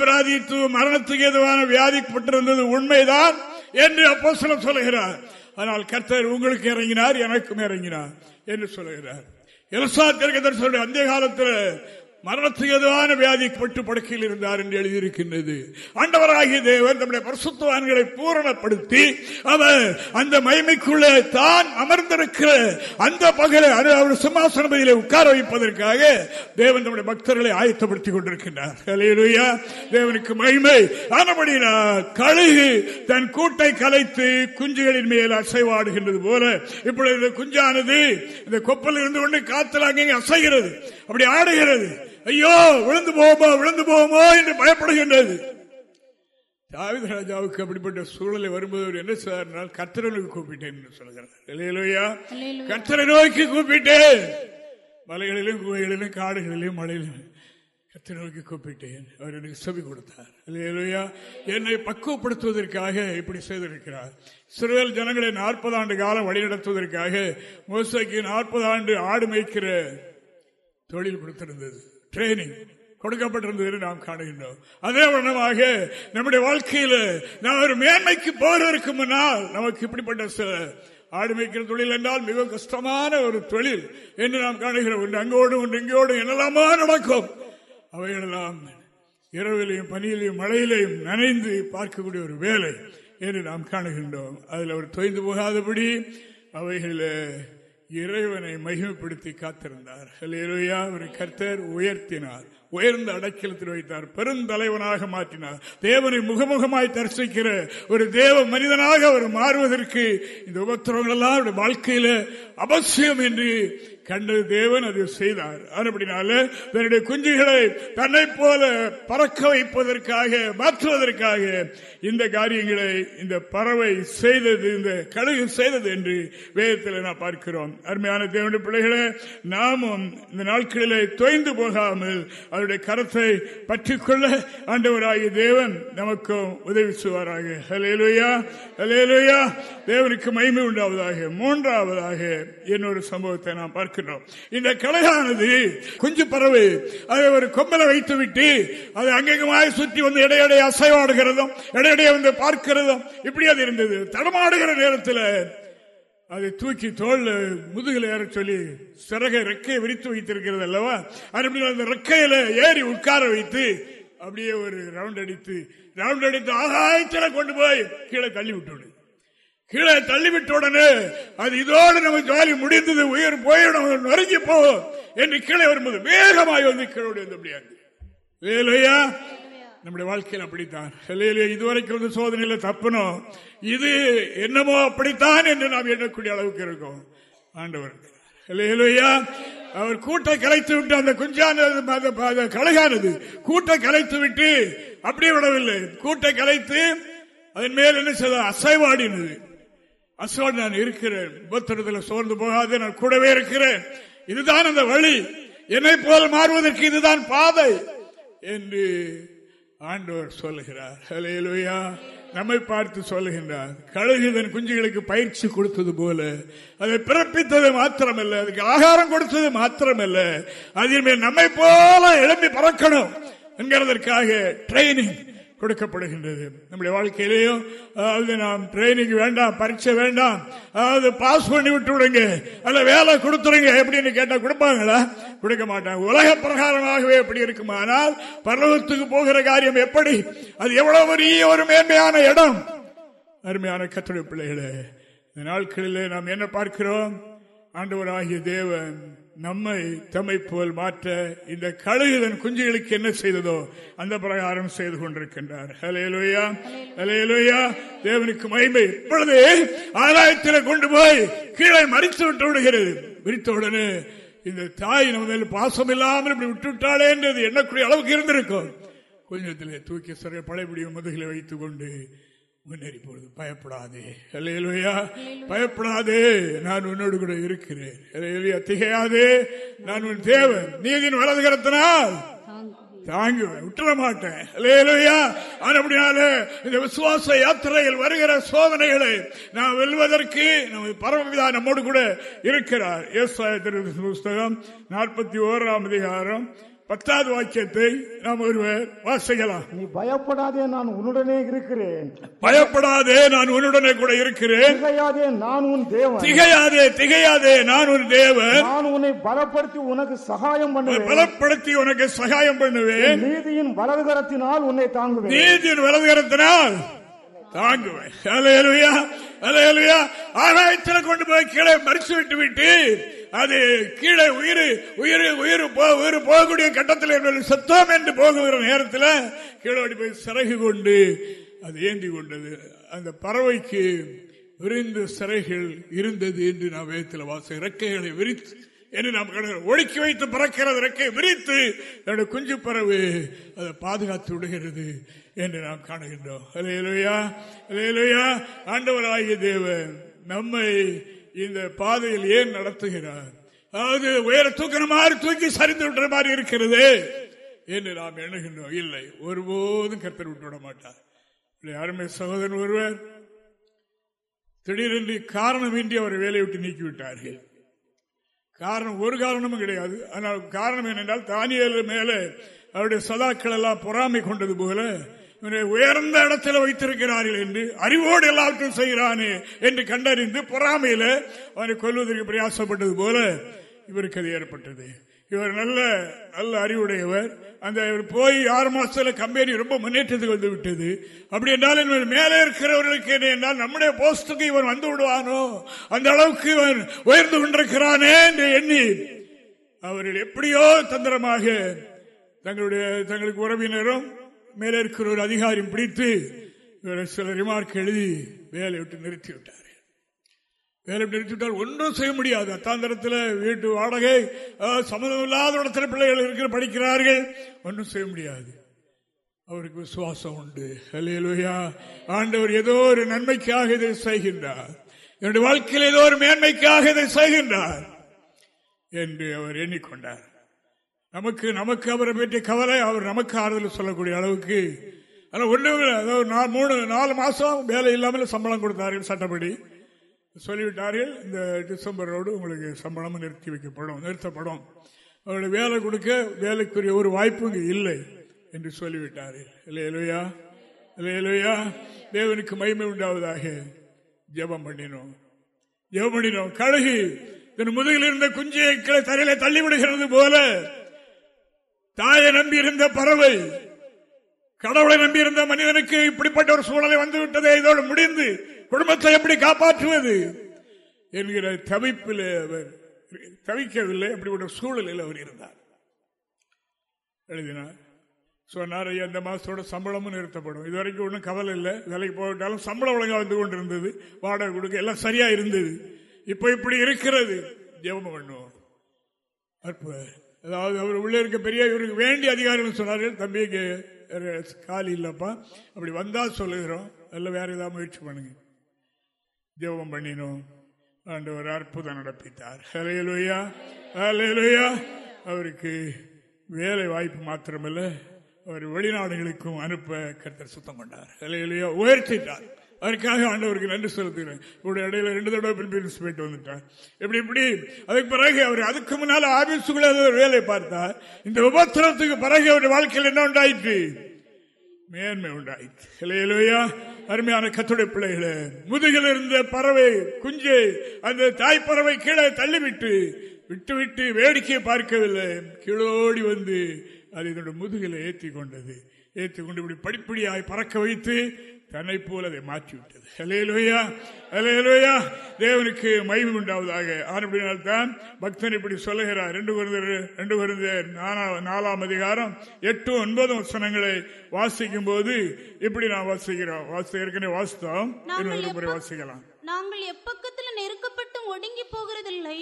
மரணத்துக்கு எதுவான வியாதிப்பட்டிருந்தது உண்மைதான் என்று அப்போ சொல்லுகிறார். ஆனால் கர்த்தர் உங்களுக்கு இறங்கினார் எனக்கும் இறங்கினார் என்று சொல்லுகிறார். எலசா தெற்கு அந்த காலத்தில் மரணத்துக்கு எதுவான வியாதிப்பட்டு படுக்கையில் இருந்தார் என்று எழுதியிருக்கின்றது. ஆண்டவராகிய தேவன் நம்முடைய பரிசுத்தவான்களை பூரணப்படுத்தி அவர் அந்த மைமைக்குள்ளே தான் அமர்ந்திருக்கிற அந்த பகலை அவர் சிம்மாசனபதியிலே உட்கார வைப்பதற்காக தேவன் நம்முடைய பக்தர்களை ஆயத்தப்படுத்திக் கொண்டிருக்கின்றார். தேவனுக்கு மகிமை. ஆனபடினா கழுகு தன் கூட்டை கலைத்து குஞ்சுகளின் மேல் அசைவாடுகின்றது போல இப்பொழுது குஞ்சானது இந்த கொப்பல் இருந்து கொண்டு காத்துல அங்கே அசைகிறது. அப்படி ஆடுகிறது. ஐயோ விழுந்து போவோமோ விழுந்து போவோமோ என்று பயப்படுகின்றது. தாவித ராஜாவுக்கு அப்படிப்பட்ட சூழலை வரும்போது அவர் என்ன செய்தார் கத்திரனுக்கு கூப்பிட்டேன் என்று சொல்கிறார். கத்திர நோக்கி கூப்பிட்டேன். மலைகளிலும் குகைகளிலும் காடுகளிலும் மலையிலும் கத்தை நோக்கி கூப்பிட்டேன். அவர் எனக்கு செவி கொடுத்தார். இல்லையா என்னை பக்குவப்படுத்துவதற்காக இப்படி செய்திருக்கிறார். சிறுவேல் ஜனங்களை நாற்பது ஆண்டு காலம் வழிநடத்துவதற்காக மோசைக்கு நாற்பது ஆண்டு ஆடு மேய்க்கிற தொழில் கொடுத்திருந்தது. ட்ரைனிங் கொடுக்கப்பட்டிருந்தது நாம் காணுகின்றோம். அதே வண்ணமாக நம்முடைய வாழ்க்கையில் நாம் ஒரு மேன்மைக்கு போவதற்கு முன்னால் நமக்கு இப்படிப்பட்ட சில ஆடு மேய்க்கிற தொழில் என்றால் மிக கஷ்டமான ஒரு தொழில் என்று நாம் காணுகிறோம். ஒன்று அங்கோடு ஒன்று இங்கோடு என்னெல்லாமா நடக்கும். அவைகளெல்லாம் இரவிலையும் பனியிலையும் மழையிலையும் நனைந்து பார்க்கக்கூடிய ஒரு வேலை என்று நாம் காணுகின்றோம். அதில் அவர் தொய்ந்து போகாதபடி அவைகளில் இறைவனை மகிமைப்படுத்தி காத்திருந்தார். ஒரு கர்த்தர் உயர்த்தினார். உயர்ந்த அடைக்கலத்தில் வைத்தார். பெருந்தலைவனாக மாற்றினார். தேவனை முகமுகமாய் தரிசிக்கிற ஒரு தேவ மனிதனாக அவர் மாறுவதற்கு இந்த உபத்திரங்கள் எல்லாம் வாழ்க்கையில அவசியம் என்று கண்டது தேவன் அதை செய்தார். அப்படினால தன்னுடைய குஞ்சுகளை தன்னை போல பறக்க வைப்பதற்காக மாற்றுவதற்காக இந்த காரியங்களை இந்த பறவை செய்தது இந்த கழுகு செய்தது என்று வேதத்தில் நாம் பார்க்கிறோம். அருமையான தேவனுடைய பிள்ளைகளை நாமும் இந்த நாட்களிலே தொய்ந்து போகாமல் அவருடைய கருத்தை பற்றிக்கொள்ள ஆண்டவராகிய தேவன் நமக்கும் உதவி செய்வாராக ஹலேலுயா ஹலேலுயா தேவனுக்கு மகிமை உண்டாவதாக. மூன்றாவதாக இன்னொரு சம்பவத்தை நாம் பார்க்கிறோம் இந்த கலையானது குஞ்சு பறவை அதை ஒரு கொம்பலை வைத்து விட்டு அது அங்கங்கமாக சுற்றி வந்து இடையிடையே அசைவாடுகிறதும் இடையிடையே வந்து பார்க்கிறதும் இப்படி அது இருந்தது. தடமாடுகிற நேரத்தில் அதை தூக்கி தோல் முதுகில் ஏற சொல்லி சிறகை ரெக்கையை விரித்து வைத்திருக்கிறது அல்லவா? அந்த ரெக்கையில ஏறி உட்கார வைத்து அப்படியே ஒரு ரவுண்ட் அடித்து ரவுண்ட் அடித்து ஆகாயத்தில் கொண்டு போய் கீழே தள்ளி விட்டு கீழே தள்ளிவிட்ட உடனே அது இதோடு நம்ம ஜாலி முடிந்தது உயிர் போயிடும் நொறுங்கி போவோம் என்று கீழே வரும்போது வேகமாய் வந்து கீழே வந்து முடியாது வேலையா நம்முடைய வாழ்க்கையில் அப்படித்தான். இதுவரைக்கும் வந்து சோதனையில தப்பணும் இது என்னமோ அப்படித்தான் என்று நாம் எண்ணக்கூடிய அளவுக்கு இருக்கும். ஆண்டவர் அவர் கூட்டை கலைத்து விட்டு அந்த குஞ்சானது கழகானது கூட்டை கலைத்து விட்டு அப்படியே விடவில்லை. கூட்டை கலைத்து அதன் மேல் என்ன செய்த? அசைவாடினது. அசோடு நான் இருக்கிறேன். விபத்திரத்தில் சோர்ந்து போகாது நான் கூடவே இருக்கிறேன். இதுதான் அந்த வழி. என்னை போல் மாறுவதற்கு இதுதான் பாதை என்று ஆண்டவர் சொல்லுகிறார். ஹலேலுயா நம்மை பார்த்து சொல்லுகின்றார். கழுகுதன் குஞ்சுகளுக்கு பயிற்சி கொடுத்தது போல அதை பிறப்பித்தது மாத்திரமல்ல அதுக்கு ஆகாரம் கொடுத்தது மாத்திரமல்ல அதில் மேல் நம்மை போல எழும்பி பறக்கணும் என்கிறதற்காக ட்ரைனிங் கொடுக்கப்படுகின்றது. நம்முடைய வாழ்க்கையிலேயும் அதாவது நாம் ட்ரைனிங் வேண்டாம் பரீட்சை வேண்டாம் அதாவது பாஸ் பண்ணி விட்டு விடுங்க அல்ல வேலை கொடுத்துருங்க எப்படின்னு கேட்டால் கொடுப்பாங்களா? கொடுக்க மாட்டாங்க. உலக பிரகாரமாகவே எப்படி இருக்குமானால் பரலோகத்துக்கு போகிற காரியம் எப்படி? அது எவ்வளவு பெரிய ஒரு மேன்மையான இடம்? அருமையான கத்துடைய பிள்ளைகளே இந்த நாட்களிலே நாம் என்ன பார்க்கிறோம்? ஆண்டவராகிய தேவன் நம்மை தம்மை போல் மாற்ற இந்த கழுகுதன் குஞ்சுகளுக்கு என்ன செய்ததோ அந்த பிரகாரம் செய்து கொண்டிருக்கின்றார். ஹலேலுயா ஹலேலுயா தேவனுக்கு மகிமை. இப்பொழுது ஆதாயத்தில் கொண்டு போய் கீழே மறித்து விட்டு விடுகிறது. விரித்தவுடனே இந்த தாய் நம்ம பாசம் இல்லாமல் இப்படி விட்டு விட்டாளே என்றது எண்ணக்கூடிய அளவுக்கு இருந்திருக்கும். கொஞ்சத்திலே தூக்கி சிறை பழையபடியும் முதுகில வைத்துக் கொண்டு முன்னேறி போது பயப்படாதே. அல்லையா பயப்படாதே. நான் உன்னோடு கூட இருக்கிறேன். திகையாதே. நான் உன் தேவன். நீதின் வலது கரத்தினால் தாங்குவேன். விட்டுற மாட்டேன் அப்படினால இந்த விசுவாச யாத்திரையில் வருகிற சோதனைகளை நாம் வெல்வதற்கு நம்ம பரமபிதா நம்மோடு கூட இருக்கிறார். புஸ்தகம் நாற்பத்தி ஓராம் அதிகாரம் பத்தாவது வாக்கியத்தை நாம் ஒருவர் வாசிக்கலாம். நீ பயப்படாதே நான் உன்னுடனே இருக்கிறேன். பயப்படாதே நான் உன்னுடனே கூட இருக்கிறேன். திகையாதே நான் உன் தேவன். திகையாதே திகையாதே நான் உன் தேவன். நான் உன்னை பலப்படுத்தி உனக்கு சகாயம் பண்ணுவேன். பலப்படுத்தி உனக்கு சகாயம் பண்ணுவேன். நீதியின் வலதுகரத்தினால் உன்னை தாங்குவேன். நீதியின் வலதுகரத்தினால் தாங்குவேன். ஆராய்ச்சியில் கொண்டு போய் கீழே மறிச்சு விட்டு விட்டு அது கீழே உயிர் உயிர் உயிர் உயிர் போகக்கூடிய கட்டத்தில் சத்தம் என்று போகுகிற நேரத்தில் கீழே போய் சிறகு கொண்டு அது ஏந்தி கொண்டது. அந்த பறவைக்கு விரிந்த சிறைகள் இருந்தது என்று நாம் வேதத்தில் வாச இறக்கைகளை விரித்து என்று நாம் ஒழுக்கி வைத்து பறக்கிறது. இறக்கை விரித்து என்னுடைய குஞ்சு பறவு அதை பாதுகாத்து விடுகிறது என்று நாம் காணுகின்றோம். அலையலுயா அலையலுயா ஆண்டவராகிய தேவன் நம்மை இந்த பாதையில் ஏன் நடத்துகிறார்? அதாவது உயர தூக்கிற மாதிரி தூக்கி சரிந்து விடுற மாதிரி இருக்கிறது என்று நாம் எண்ணுகின்றோம். இல்லை ஒருபோதும் கர்த்தர் விட்டு விட மாட்டார். யாருமே சகோதரன் ஒருவர் திடீரென்று காரணமின்றி அவர் வேலையை விட்டு நீக்கிவிட்டார்கள். காரணம் ஒரு காரணமும் கிடையாது. ஆனால் காரணம் என்னென்றால் தானியல் மேலே அவருடைய சதாக்கள் எல்லாம் பொறாமை கொண்டது போல இவனை உயர்ந்த இடத்துல வைத்திருக்கிறார்கள் என்று அறிவோடு எல்லாவற்றையும் செய்கிறானே என்று கண்டறிந்து பொறாமையில அவனை கொல்வதற்கு பிரயாசப்பட்டது போல இவருக்கு அது ஏற்பட்டது. இவர் நல்ல நல்ல அறிவுடையவர். அந்த இவர் போய் ஆறு மாசத்துல கம்பெனி ரொம்ப முன்னேற்றத்துக்கு வந்து விட்டது. அப்படி என்றால் மேலே இருக்கிறவர்களுக்கு என்ன என்றால் நம்முடைய போஸ்டுக்கு இவன் வந்து விடுவானோ? அந்த அளவுக்கு இவன் உயர்ந்து கொண்டிருக்கிறானே என்று எண்ணி அவர்கள் எப்படியோ தந்திரமாக தங்களுடைய தங்களுக்கு உறவினரும் மேலே இருக்கிற ஒரு அதிகாரியும் பிடித்து சில ரிமார்க் எழுதி வேலை விட்டு நிறுத்திவிட்டார் வேலை நிறுத்திவிட்டால் ஒன்றும் செய்ய முடியாது. அத்தாந்திரத்தில் வீட்டு வாடகை சம்மதம் இல்லாத இடத்துல பிள்ளைகள் இருக்கிற படிக்கிறார்கள். ஒன்றும் செய்ய முடியாது. அவருக்கு விசுவாசம் உண்டு. அலையலுயா ஆண்டவர் ஏதோ ஒரு நன்மைக்காக இதை செய்கின்றார். என்னுடைய வாழ்க்கையில் ஏதோ ஒரு மேன்மைக்காக இதை செய்கின்றார் என்று அவர் எண்ணிக்கொண்டார். நமக்கு நமக்கு அவரை பற்றி கவலை அவர் நமக்கு ஆறுதல் சொல்லக்கூடிய அளவுக்கு. ஆனால் ஒன்றும் அதாவது மூணு நாலு மாசம் வேலை இல்லாமல் சம்பளம் கொடுத்தார்கள் சட்டப்படி. சொல்லிவிட்டார்கள் இந்த டிசம்பரோடு உங்களுக்கு சம்பளம் நிறுத்தி வைக்கப்படும் நிறுத்தப்படும். அவருடைய வேலை கொடுக்க வேலைக்குரிய ஒரு வாய்ப்பு இல்லை என்று சொல்லிவிட்டார்கள். இல்லையா? இல்லையா? தேவனுக்கு மகிமை உண்டாவதாக ஜபம் பண்ணினோம். ஜபம் பண்ணினோம். கழுகு தன் முதுகில் இருந்த குஞ்சியை தரையில தள்ளிவிடுகிறது போல தாயை நம்பியிருந்த பறவை கடவுளை நம்பியிருந்த மனிதனுக்கு இப்படிப்பட்ட ஒரு சூழலை வந்துவிட்டதே இதோடு முடிந்து குடும்பத்தை எப்படி காப்பாற்றுவது என்கிற தவிப்பில் அவர் தவிக்கவில்லை அப்படிப்பட்ட சூழலில் அவர் இருந்தார். எழுதினார் சொன்னார் ஐயா இந்த மாதத்தோட சம்பளமும் நிறுத்தப்படும். இது வரைக்கும் ஒன்றும் கவலை இல்லை. வேலைக்கு போயிட்டாலும் சம்பளம் ஒழுங்காக வந்து கொண்டிருந்தது. வாடகை கொடுக்க எல்லாம் சரியா இருந்தது. இப்ப இப்படி இருக்கிறது. ஜெபம் பண்ணுவோம். அற்புதம். அதாவது அவர் உள்ளே இருக்க பெரிய இவருக்கு வேண்டிய அதிகாரிகள் சொன்னார்கள் தம்பிக்கு காலி இல்லப்பா. அப்படி வந்தால் சொல்லுகிறோம். அதில் வேறு ஏதாவது முயற்சி பண்ணுங்க. ஜெபம் பண்ணினோம். ஒரு அற்புதம் நடப்பித்தார். ஹலையலுயா ஹலையலுயா அவருக்கு வேலை வாய்ப்பு மாத்திரமில்லை. அவர் வெளிநாடுகளுக்கும் அனுப்ப கருத்தர் சுத்தம் கொண்டார் ஹலையலுயா உயர்த்திட்டார். அதற்காக ஆண்டவருக்கு நன்றி செலுத்துகிறேன். இவருடைய இடையில ரெண்டு தடவை பிலிப்பீன்ஸ் போயிட்டு வந்துட்டான். எப்படி இப்படி அதுக்கு பிறகு அவர் அதுக்கு முன்னால ஆபீஸுக்குள்ள வேலை பார்த்தார். இந்த விபத்திரத்துக்கு பிறகு அவருடைய வாழ்க்கையில் என்ன உண்டாயிற்று? மேன்மை உண்டாயிற்று. அருமையான கத்துடைய பிள்ளைகளை முதுகில் இருந்த பறவை குஞ்சை அந்த தாய் பறவை கீழே தள்ளிவிட்டு விட்டு விட்டு வேடிக்கையை பார்க்கவில்லை. கீழோடி வந்து அது இதனுடைய முதுகில ஏற்றி கொண்டது. ஏற்றி கொண்டு இப்படி படிப்படியாய் பறக்க வைத்து தன்னை போல அதை மாற்றிவிட்டது. அலையலோயா அலையலோயா தேவனுக்கு மயிமை உண்டாவதாக. ஆனப்படினால் தான் பக்தன் இப்படி சொல்லுகிறார். ரெண்டு குருந்தர் ரெண்டு குருந்தர் நாலாம் அதிகாரம் எட்டு ஒன்பது வசனங்களை வாசிக்கும் போது இப்படி நான் வாசிக்கிறோம். வாசி ஏற்கனவே வாசித்தோம். முறை வாசிக்கலாம். நாங்கள் எப்பக்கத்தில் நெருக்கப்பட்டும் ஒடுங்கி போகிறதில்லை.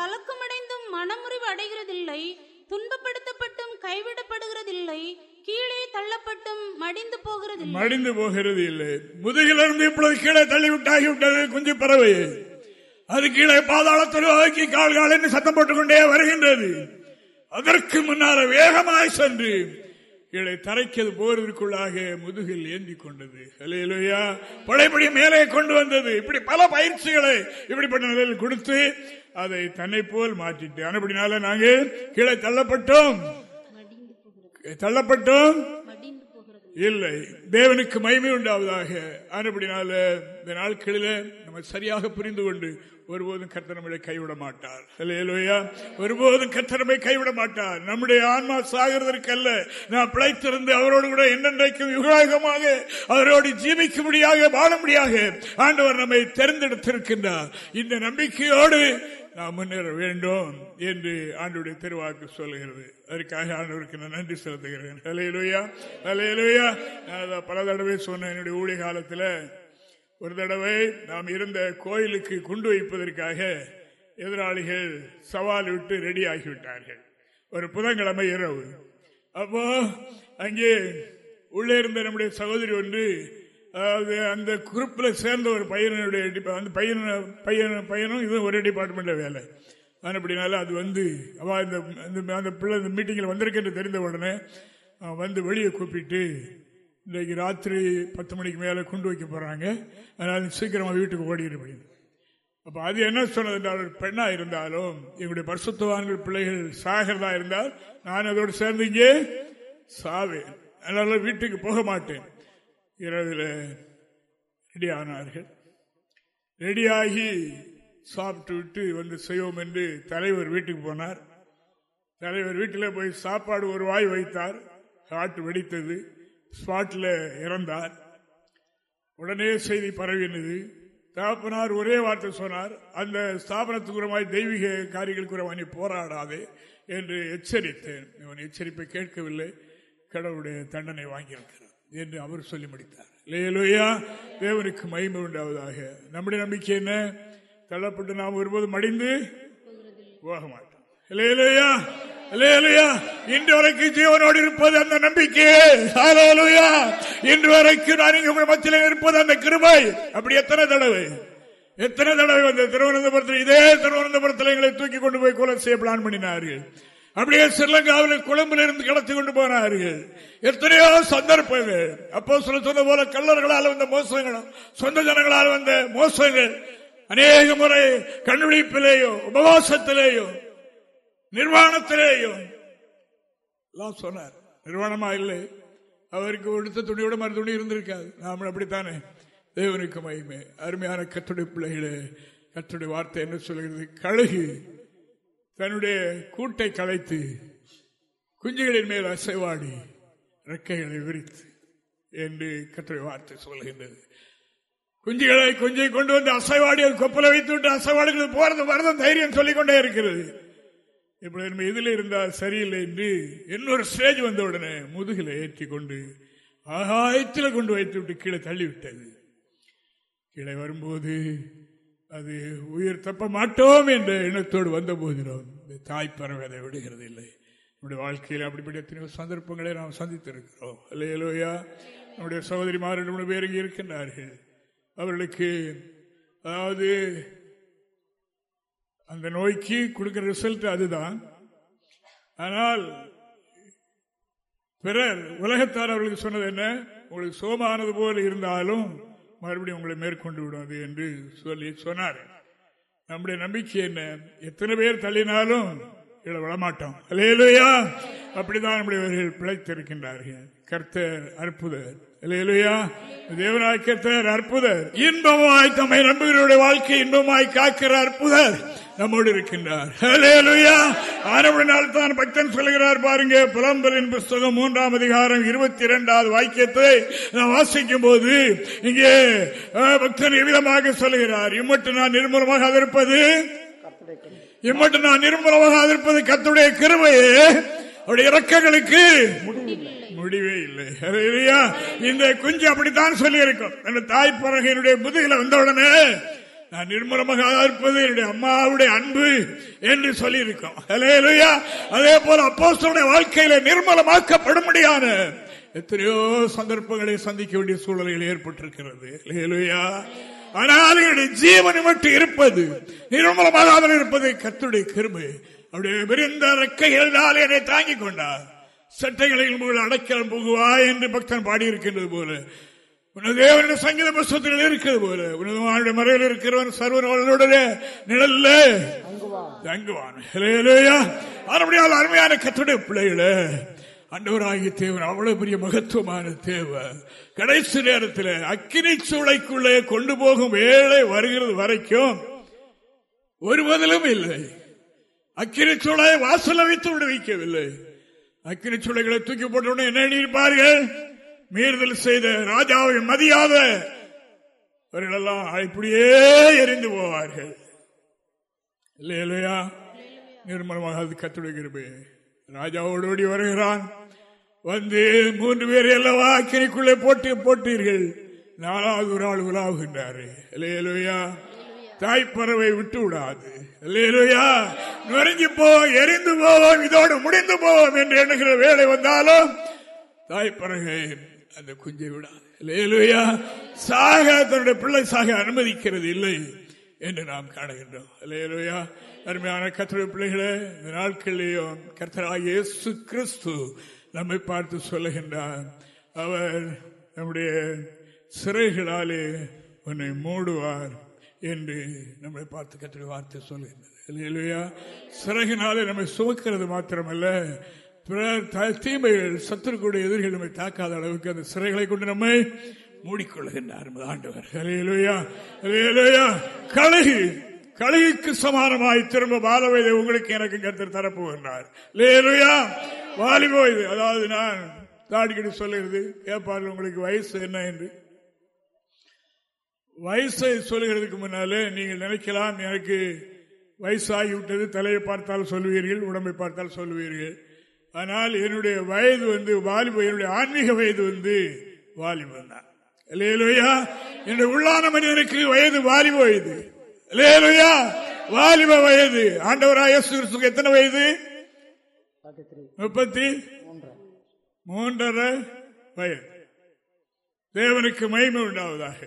கலக்கமடைந்தும் மனமுறிவு அடைகிறதில்லை. துன்பப்படுத்தப்பட்டும் கைவிடப்படுகிறதில்லை. கீழே தள்ளப்பட்டும் மடிந்து போகிறது மடிந்து போகிறது இல்லை. முதுகிலிருந்து இப்பொழுது கீழே தள்ளிவிட்டாகிவிட்டது குஞ்சு பறவை. அது கீழே பாதாளத்தில் நோக்கி கால் கால் என்று சத்தம் போட்டுக்கொண்டே வருகின்றது. அதற்கு முன்னால வேகமாய் சென்று கீழே தரைக்கது போறதற்குள்ளாக முதுகில் ஏந்தி கொண்டது. ஹலையிலோயா பழையபடி மேலே கொண்டு வந்தது. இப்படி பல பயிற்சிகளை இப்படிப்பட்ட நிலையில் கொடுத்து அதை தன்னை போல் மாற்றிட்டு அப்படினால நாங்கள் கீழே தள்ளப்பட்டோம். தள்ளப்பட்டோம் இல்லை தேவனுக்கு மகிமை உண்டாவதாக. அப்படினால இந்த நாட்களில நம்ம சரியாக புரிந்து கொண்டு ஒருபோதும் கத்தனமை கைவிட மாட்டார். இல்லையா ஒருபோதும் கத்தனமை கைவிட மாட்டார். நம்முடைய ஆன்மா சாகிறதற்கல்ல. நான் பிழைத்திருந்து அவரோடு கூட என்னென்றைக்கும் யுகாகமாக அவரோடு ஜீவிக்க முடியாக வாழ முடியாக ஆண்டவர் நம்மை தேர்ந்தெடுத்திருக்கின்றார். இந்த நம்பிக்கையோடு நாம் முன்னேற வேண்டும் என்று ஆண்டுடைய திருவாக்கு சொல்லுகிறது. அதற்காக ஆண்டவருக்கு நான் நன்றி செலுத்துகிறேன். அலையலுயா அலையலுயா நான் பல தடவை சொன்னேன். என்னுடைய ஊழிய காலத்தில் ஒரு தடவை நாம் இருந்த கோயிலுக்கு குண்டு வைப்பதற்காக எதிராளிகள் சவால் விட்டு ரெடி ஆகிவிட்டார்கள். ஒரு புதன்கிழமை இரவு. அப்போ அங்கே உள்ளே இருந்த நம்முடைய சகோதரி ஒன்று அதாவது அந்த குரூப்பில் சேர்ந்த ஒரு பையனுடைய அந்த பையன் பையன் பையனும் இது ஒரே டிபார்ட்மெண்ட்டில் வேலை. அப்படினால அது வந்து அவள் இந்த அந்த பிள்ளை இந்த மீட்டிங்கில் வந்திருக்கேன் தெரிந்த உடனே வந்து வெளியே கூப்பிட்டு இன்றைக்கு ராத்திரி பத்து மணிக்கு மேலே கொண்டு வைக்க போகிறாங்க அதனால் சீக்கிரமாக வீட்டுக்கு ஓடிடு. அப்போ அது என்ன சொன்னது என்றால் ஒரு இருந்தாலும் எங்களுடைய பரிசுத்தவான்கள் பிள்ளைகள் சாகிறதா இருந்தால் நான் அதோடு சேர்ந்து இங்கே சாவேன். அதனால வீட்டுக்கு போக மாட்டேன். இரவில் ரெடி ஆனார்கள் ரெடியாகி சாப்பிட்டு விட்டு வந்து செய்வோம் என்று தலைவர் வீட்டுக்கு போனார். தலைவர் வீட்டில் போய் சாப்பாடு ஒரு வாய் வைத்தார். காட்டு வெடித்தது. ஸ்பாட்டில் இறந்தார். உடனே செய்தி பரவினது. தகப்பனார் ஒரே வார்த்தை சொன்னார். அந்த ஸ்தாபனத்துக்குறமாய் தெய்வீக காரியங்களுக்குறமா நீ போராடாதே என்று எச்சரித்தேன். இவன் எச்சரிப்பை கேட்கவில்லை. கடவுளுடைய தண்டனை வாங்கியிருக்கிறார். என்று அவர் சொல்லி முடித்தார். லேலுயா தேவனுக்கு மயிமை உண்டாவதாக. நம்முடைய நம்பிக்கை என்ன? தள்ளப்பட்டு நாம் ஒருபோது மடிந்து போக மாட்டோம் இன்று வரைக்கும் ஜீவனோடு இருப்பது அந்த நம்பிக்கை. இன்று வரைக்கும் நான் இங்க மத்தியில் இருப்பது அந்த கிருபாய் அப்படி எத்தனை தடவை? எத்தனை தடவை வந்த திருவனந்தபுரத்தில் இதே திருவனந்தபுரத்தில் எங்களை தூக்கி கொண்டு போய் கொலை செய்ய பிளான் பண்ணினார்கள். அப்படியே ஸ்ரீலங்காவில் கொழும்புல இருந்து கடத்தி கொண்டு போனார்கள் எத்தனையோ சந்தர்ப்பங்கள். அப்போ சொல்ல சொன்ன போல கல்லர்களால் வந்த மோசங்களும் சொந்த ஜனங்களால் வந்த மோசங்கள் அநேக முறை கண்டுபிடிப்பிலேயோ உபவாசத்திலேயோ நிர்வாணத்திலேயும் சொன்னார். நிர்வாணமா இல்லை. அவருக்கு உடுத்த துணியோட மறு துணி இருந்திருக்காது. நாம அப்படித்தானே? தேவனுக்கு மகிமை. அருமையான கத்துடைய பிள்ளைகளே கத்துடைய வார்த்தை என்ன சொல்கிறது? கழுகு. தன்னுடைய கூட்டை கலைத்து குஞ்சுகளின் மேல் அசைவாடி ரெக்கைகளை விரித்து என்று கற்றை வார்த்தை சொல்கின்றது குஞ்சுகளை குஞ்சை கொண்டு வந்து அசைவாடி கொப்பல வைத்து விட்டு அசைவாடுகள் போறது வரதும் தைரியம் சொல்லிக் கொண்டே இருக்கிறது. இப்படி நம்ம இதில் இருந்தால் சரியில்லை என்று இன்னொரு ஸ்டேஜ் வந்த உடனே முதுகில ஏற்றி கொண்டு ஆகாயத்தில் கொண்டு வைத்து விட்டு கீழே தள்ளிவிட்டது. கீழே வரும்போது அது உயிர் தப்ப மாட்டோம் என்ற எண்ணத்தோடு வந்த போதிலும் தாய் பறவை அதை விடுகிறது இல்லை. நம்முடைய வாழ்க்கையில் அப்படிப்பட்ட எத்தனையோ சந்தர்ப்பங்களை நாம் சந்தித்திருக்கிறோம். இல்லையலோயா நம்முடைய சகோதரிமார் மூணு பேர் இங்கே இருக்கின்றார்கள். அவர்களுக்கு அதாவது அந்த நோய்க்கு கொடுக்கிற ரிசல்ட் அதுதான். ஆனால் பிறர் உலகத்தார் அவர்களுக்கு சொன்னது என்ன? உங்களுக்கு சோமானது போல இருந்தாலும் மறுபடியும் உங்களை மேற்கொண்டு விடுவது என்று சொல்லி சொன்னார். நம்முடைய நம்பிக்கை என்ன? எத்தனை பேர் தள்ளினாலும் இதை விடமாட்டோம். இல்லையா அப்படிதான் நம்முடையவர்கள் பிழைத்திருக்கின்றார்கள். கர்த்தர் அற்புதர். இல்லையா தேவனாய் அற்புதர். இன்பமாய் தம்மை நம்புகிறோட வாழ்க்கை இன்பமாய் காக்கிற அற்புதர் நம்மோடு இருக்கின்றார். தான் பக்தன் சொல்கிறார் பாருங்க புலம்பலின் புஸ்தகம் மூன்றாம் அதிகாரம் இருபத்தி இரண்டாவது வாக்கியத்தை நான் வாசிக்கும் போது இங்கே பக்தன் எவ்விதமாக சொல்கிறார் இம்மட்டு நான் நிர்மூலமாக அதிருப்பது இம்மட்டு நான் நிர்மூலமாக அதிருப்பது கத்துடைய கிருமையே அவருடைய இறக்கங்களுக்கு முடிவே இல்லை. இந்த குஞ்சு அப்படித்தான் சொல்லி இருக்கும் தாய் பறகையினுடைய முதுகில வந்தவுடனே நான் நிர்மலமாக இருப்பது என்னுடைய அம்மாவுடைய அன்பு என்று சொல்லியிருக்கோம். அதே போல அப்போஸ்தனுடைய வாழ்க்கையில நிர்மலமாக்கப்படும் முடியாது எத்தனையோ சந்தர்ப்பங்களை சந்திக்க வேண்டிய சூழல்கள் ஏற்பட்டிருக்கிறது. ஆனால் என்னுடைய ஜீவனை மட்டும் இருப்பது நிர்மலமாக இருப்பது கத்துடைய கிருமை அவருடைய விரிந்த ரெக்கைகளால் என்னை தாங்கிக் கொண்டார். சட்டைகளில் அடைக்கலம் போகுவாய் என்று பக்தன் பாடியிருக்கின்றது போல. தேவனுடைய சங்கீத புஸ்தத்தில் இருக்கிறது போல. உனது மறையில் இருக்கிறவன் சர்வனுடைய நிழல்ல. தங்குவான். அருமையான கத்துடைய பிள்ளைகள அண்டவராகிய தேவன் அவ்வளவு பெரிய மகத்துவமான தேவை கடைசி நேரத்தில் அக்கினி சூளைக்குள்ளே கொண்டு போகும் வேலை வருகிறது வரைக்கும் ஒரு பதிலும் இல்லை. அக்கினி சூளை வாசல வைத்து விடுவிக்கவில்லை. அக்கினி சூளைகளை தூக்கி போட்டவுடனே என்ன எண்ணியிருப்பார்கள்? மீறுதல் செய்த ராஜாவை மதியாத அவர்களெல்லாம் இப்படியே எரிந்து போவார்கள். இல்லையா? நிர்மலமாக அது கத்துடுகிறது ராஜாவோடு ஓடி வருகிறான். வந்து மூன்று பேர் அல்லவா அக்கினிக்குள்ளே போட்டு போட்டீர்கள். நாலாவது ஒரு ஆள் உலாவுகின்றாரு. இல்லையா? தாய்ப்பறவை விட்டு விடாது நுரைஞ்சு போ எரிந்து போவோம் இதோடு முடிந்து போவோம் என்று எண்ணுகிற வேலை வந்தாலும் தாய்ப்பறகை அந்த குஞ்சை விடாது. சாக தன்னுடைய பிள்ளை சாக அனுமதிக்கிறது இல்லை என்று நாம் காணுகின்றோம். அருமையான கத்திர பிள்ளைகளே இந்த நாட்களிலேயும் கர்த்தராகிய கிறிஸ்து நம்மை பார்த்து சொல்லுகின்றார். அவர் நம்முடைய சிறைகளாலே உன்னை மூடுவார். என்று நம்மை பார்த்து கத்திரி வார்த்தை சொல்லுகின்றது. இல்லையா சிறகினாலே நம்மை சுமக்கிறது மாத்திரமல்ல. தீமைகள் சத்துருக்குடைய எதிர்கள் நம்மை தாக்காத அளவுக்கு அந்த சிறைகளை கொண்டு நம்மை மூடிக்கொள்கின்றார் ஆண்டவர். கழகி கழகிக்கு சமானமாய் திரும்ப பால வயதை உங்களுக்கு எனக்கு கருத்து தரப்போகின்றார். லேலுயா வாலிபோ இது அதாவது நான் தாடிக்கிட்டு சொல்லுகிறது கேட்பார்கள் உங்களுக்கு வயசு என்ன? என்று. வயசை சொல்லுகிறதுக்கு முன்னாலே நீங்கள் நினைக்கலாம் எனக்கு வயசாகிவிட்டது தலையை பார்த்தால் சொல்லுவீர்கள் உடம்பை பார்த்தால் சொல்லுவீர்கள். ஆனால் என்னுடைய வயது வந்து வாலிப என்னுடைய ஆன்மீக வயது வந்து வாலிபம் தான். என்னுடைய உள்ளான மனிதனுக்கு வயது வாலிப வயது. வாலிப வயது. ஆண்டவராய எத்தனை வயது? முப்பத்தி மூன்றரை வயது. தேவனுக்கு மகிமை உண்டாவதாக.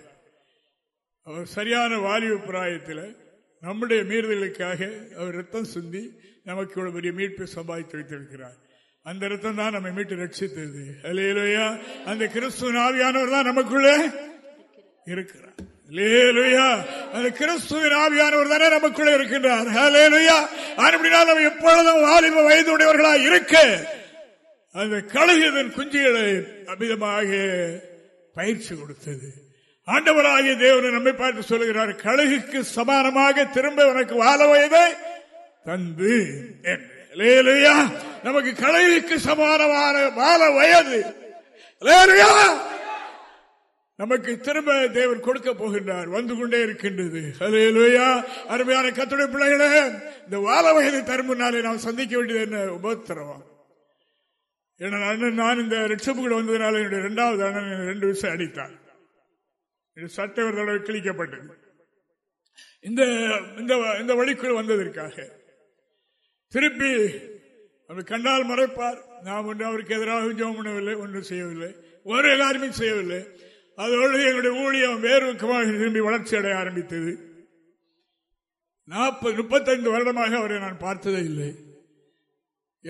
அவர் சரியான வாலிப பிராயத்தில் நம்முடைய மீறுதலுக்காக அவர் ரத்தம் சிந்தி நமக்கு இவ்வளவு பெரிய மீட்பை சம்பாதித்து வைத்திருக்கிறார். அந்த ரத்தம் தான் நம்ம மீட்டு ரட்சித்தது. அலையலையா அந்த கிறிஸ்துவ ஆவியானவர் தான் நமக்குள்ளே இருக்கிறார். அந்த கிறிஸ்துவின் ஆவியானவர் தானே நமக்குள்ளே இருக்கின்றார். நம்ம எப்பொழுதும் வாலிப வயதுடையவர்களாக இருக்க அந்த கழுகியதன் குஞ்சுகளை அமிதமாக பயிற்சி கொடுத்தது. ஆண்டவராகிய தேவனை நம்மை பார்த்து சொல்லுகிறார் கழுகுக்கு சமானமாக திரும்ப உனக்கு வாழ வயதை தந்து நமக்கு கழுகுக்கு சமானமான வாழ வயது. நமக்கு திரும்ப தேவன் கொடுக்க போகின்றார் வந்து கொண்டே இருக்கின்றது. அலையலுயா அருமையான கத்துடைய பிள்ளைகளே இந்த வாழ வயது தருமுனாலே நாம் சந்திக்க வேண்டியது என்ன? உபத்திரவம். அண்ணன் நான் இந்த ரிட்சப்புக்கு வந்ததுனால என்னுடைய இரண்டாவது அண்ணன் ரெண்டு விஷயம் அடித்தான். இது சட்டவர்களோட கிழிக்கப்பட்டது. இந்த இந்த வழிக்குள் வந்ததற்காக திருப்பி அவர் கண்டால் மறைப்பார். நாம் ஒன்று அவருக்கு எதிராக ஜோம் பண்ணவில்லை ஒன்றும் செய்யவில்லை ஒரு எல்லாருமே செய்யவில்லை. அதோடு எங்களுடைய ஊழியம் வேறு திரும்பி வளர்ச்சி அடைய ஆரம்பித்தது. நாற்பது முப்பத்தைந்து வருடமாக அவரை நான் பார்த்ததே இல்லை.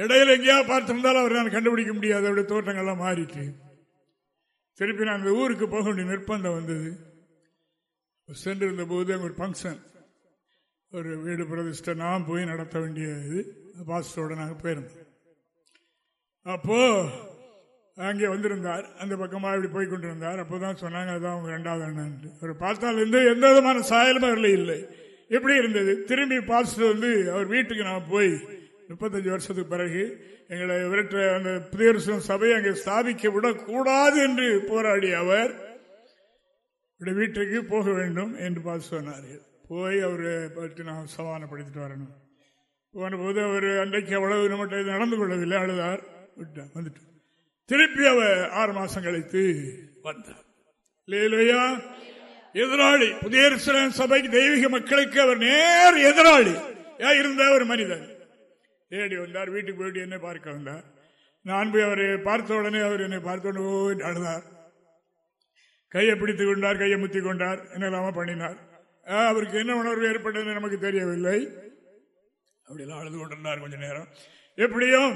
இடையில எங்கேயா பார்த்திருந்தாலும் அவரை நான் கண்டுபிடிக்க முடியாது. அவருடைய தோற்றங்கள்லாம் மாறிட்டு. திருப்பி நான் அந்த ஊருக்கு போக வேண்டிய நிர்பந்தம் வந்தது. சென்றிருந்த போது அங்கே ஒரு ஃபங்க்ஷன் ஒரு வீடு பிரதிஷ்டை நான் போய் நடத்த வேண்டிய இது. பாஸ்டரோட நாங்கள் போயிருந்தோம். அப்போ அங்கே வந்திருந்தார். அந்த பக்கமாக இப்படி போய் கொண்டிருந்தார். அப்போதான் சொன்னாங்க அதான் அவங்க ரெண்டாவது அண்ணன் அவர் பார்த்தால் இருந்து எந்த விதமான சாயலும் அவரில் இல்லை. எப்படி இருந்தது? திரும்பி பாஸ்டர் வந்து அவர் வீட்டுக்கு நான் போய் முப்பத்தஞ்சு வருஷத்துக்கு பிறகு எங்களை விரட்ட அந்த புதிய சபையை அங்கே ஸ்தாபிக்க விடக்கூடாது என்று போராடி அவர் வீட்டுக்கு போக வேண்டும் என்று பார்த்து சொன்னார்கள். போய் அவரை பற்றி நான் சமாதானப்படுத்திட்டு வரணும். போன போது அவர் அன்றைக்கு அவ்வளவு நம்மகிட்ட நடந்து கொள்ளவில்லை அழுதார் விட்டார் வந்துட்டு திருப்பி அவர் ஆறு மாசம் கழித்து வந்தார். இல்லையா எதிராளி புதிய சபைக்கு தெய்வீக மக்களுக்கு அவர் நேர் எதிராளி. இருந்த ஒரு மனிதன். தேடி வந்தார் வீட்டுக்கு போயிட்டு என்னை பார்க்க வந்தார். நான் போய் அவரை பார்த்த உடனே அவர் என்னை பார்த்த உடனே அழுதார். கையை பிடித்து கொண்டார் கையை முத்தி கொண்டார் என்னெல்லாம பண்ணினார். அவருக்கு என்ன உணர்வு ஏற்பட்டது நமக்கு தெரியவில்லை. அப்படிலாம் அழுது கொண்டிருந்தார் கொஞ்ச நேரம். எப்படியும்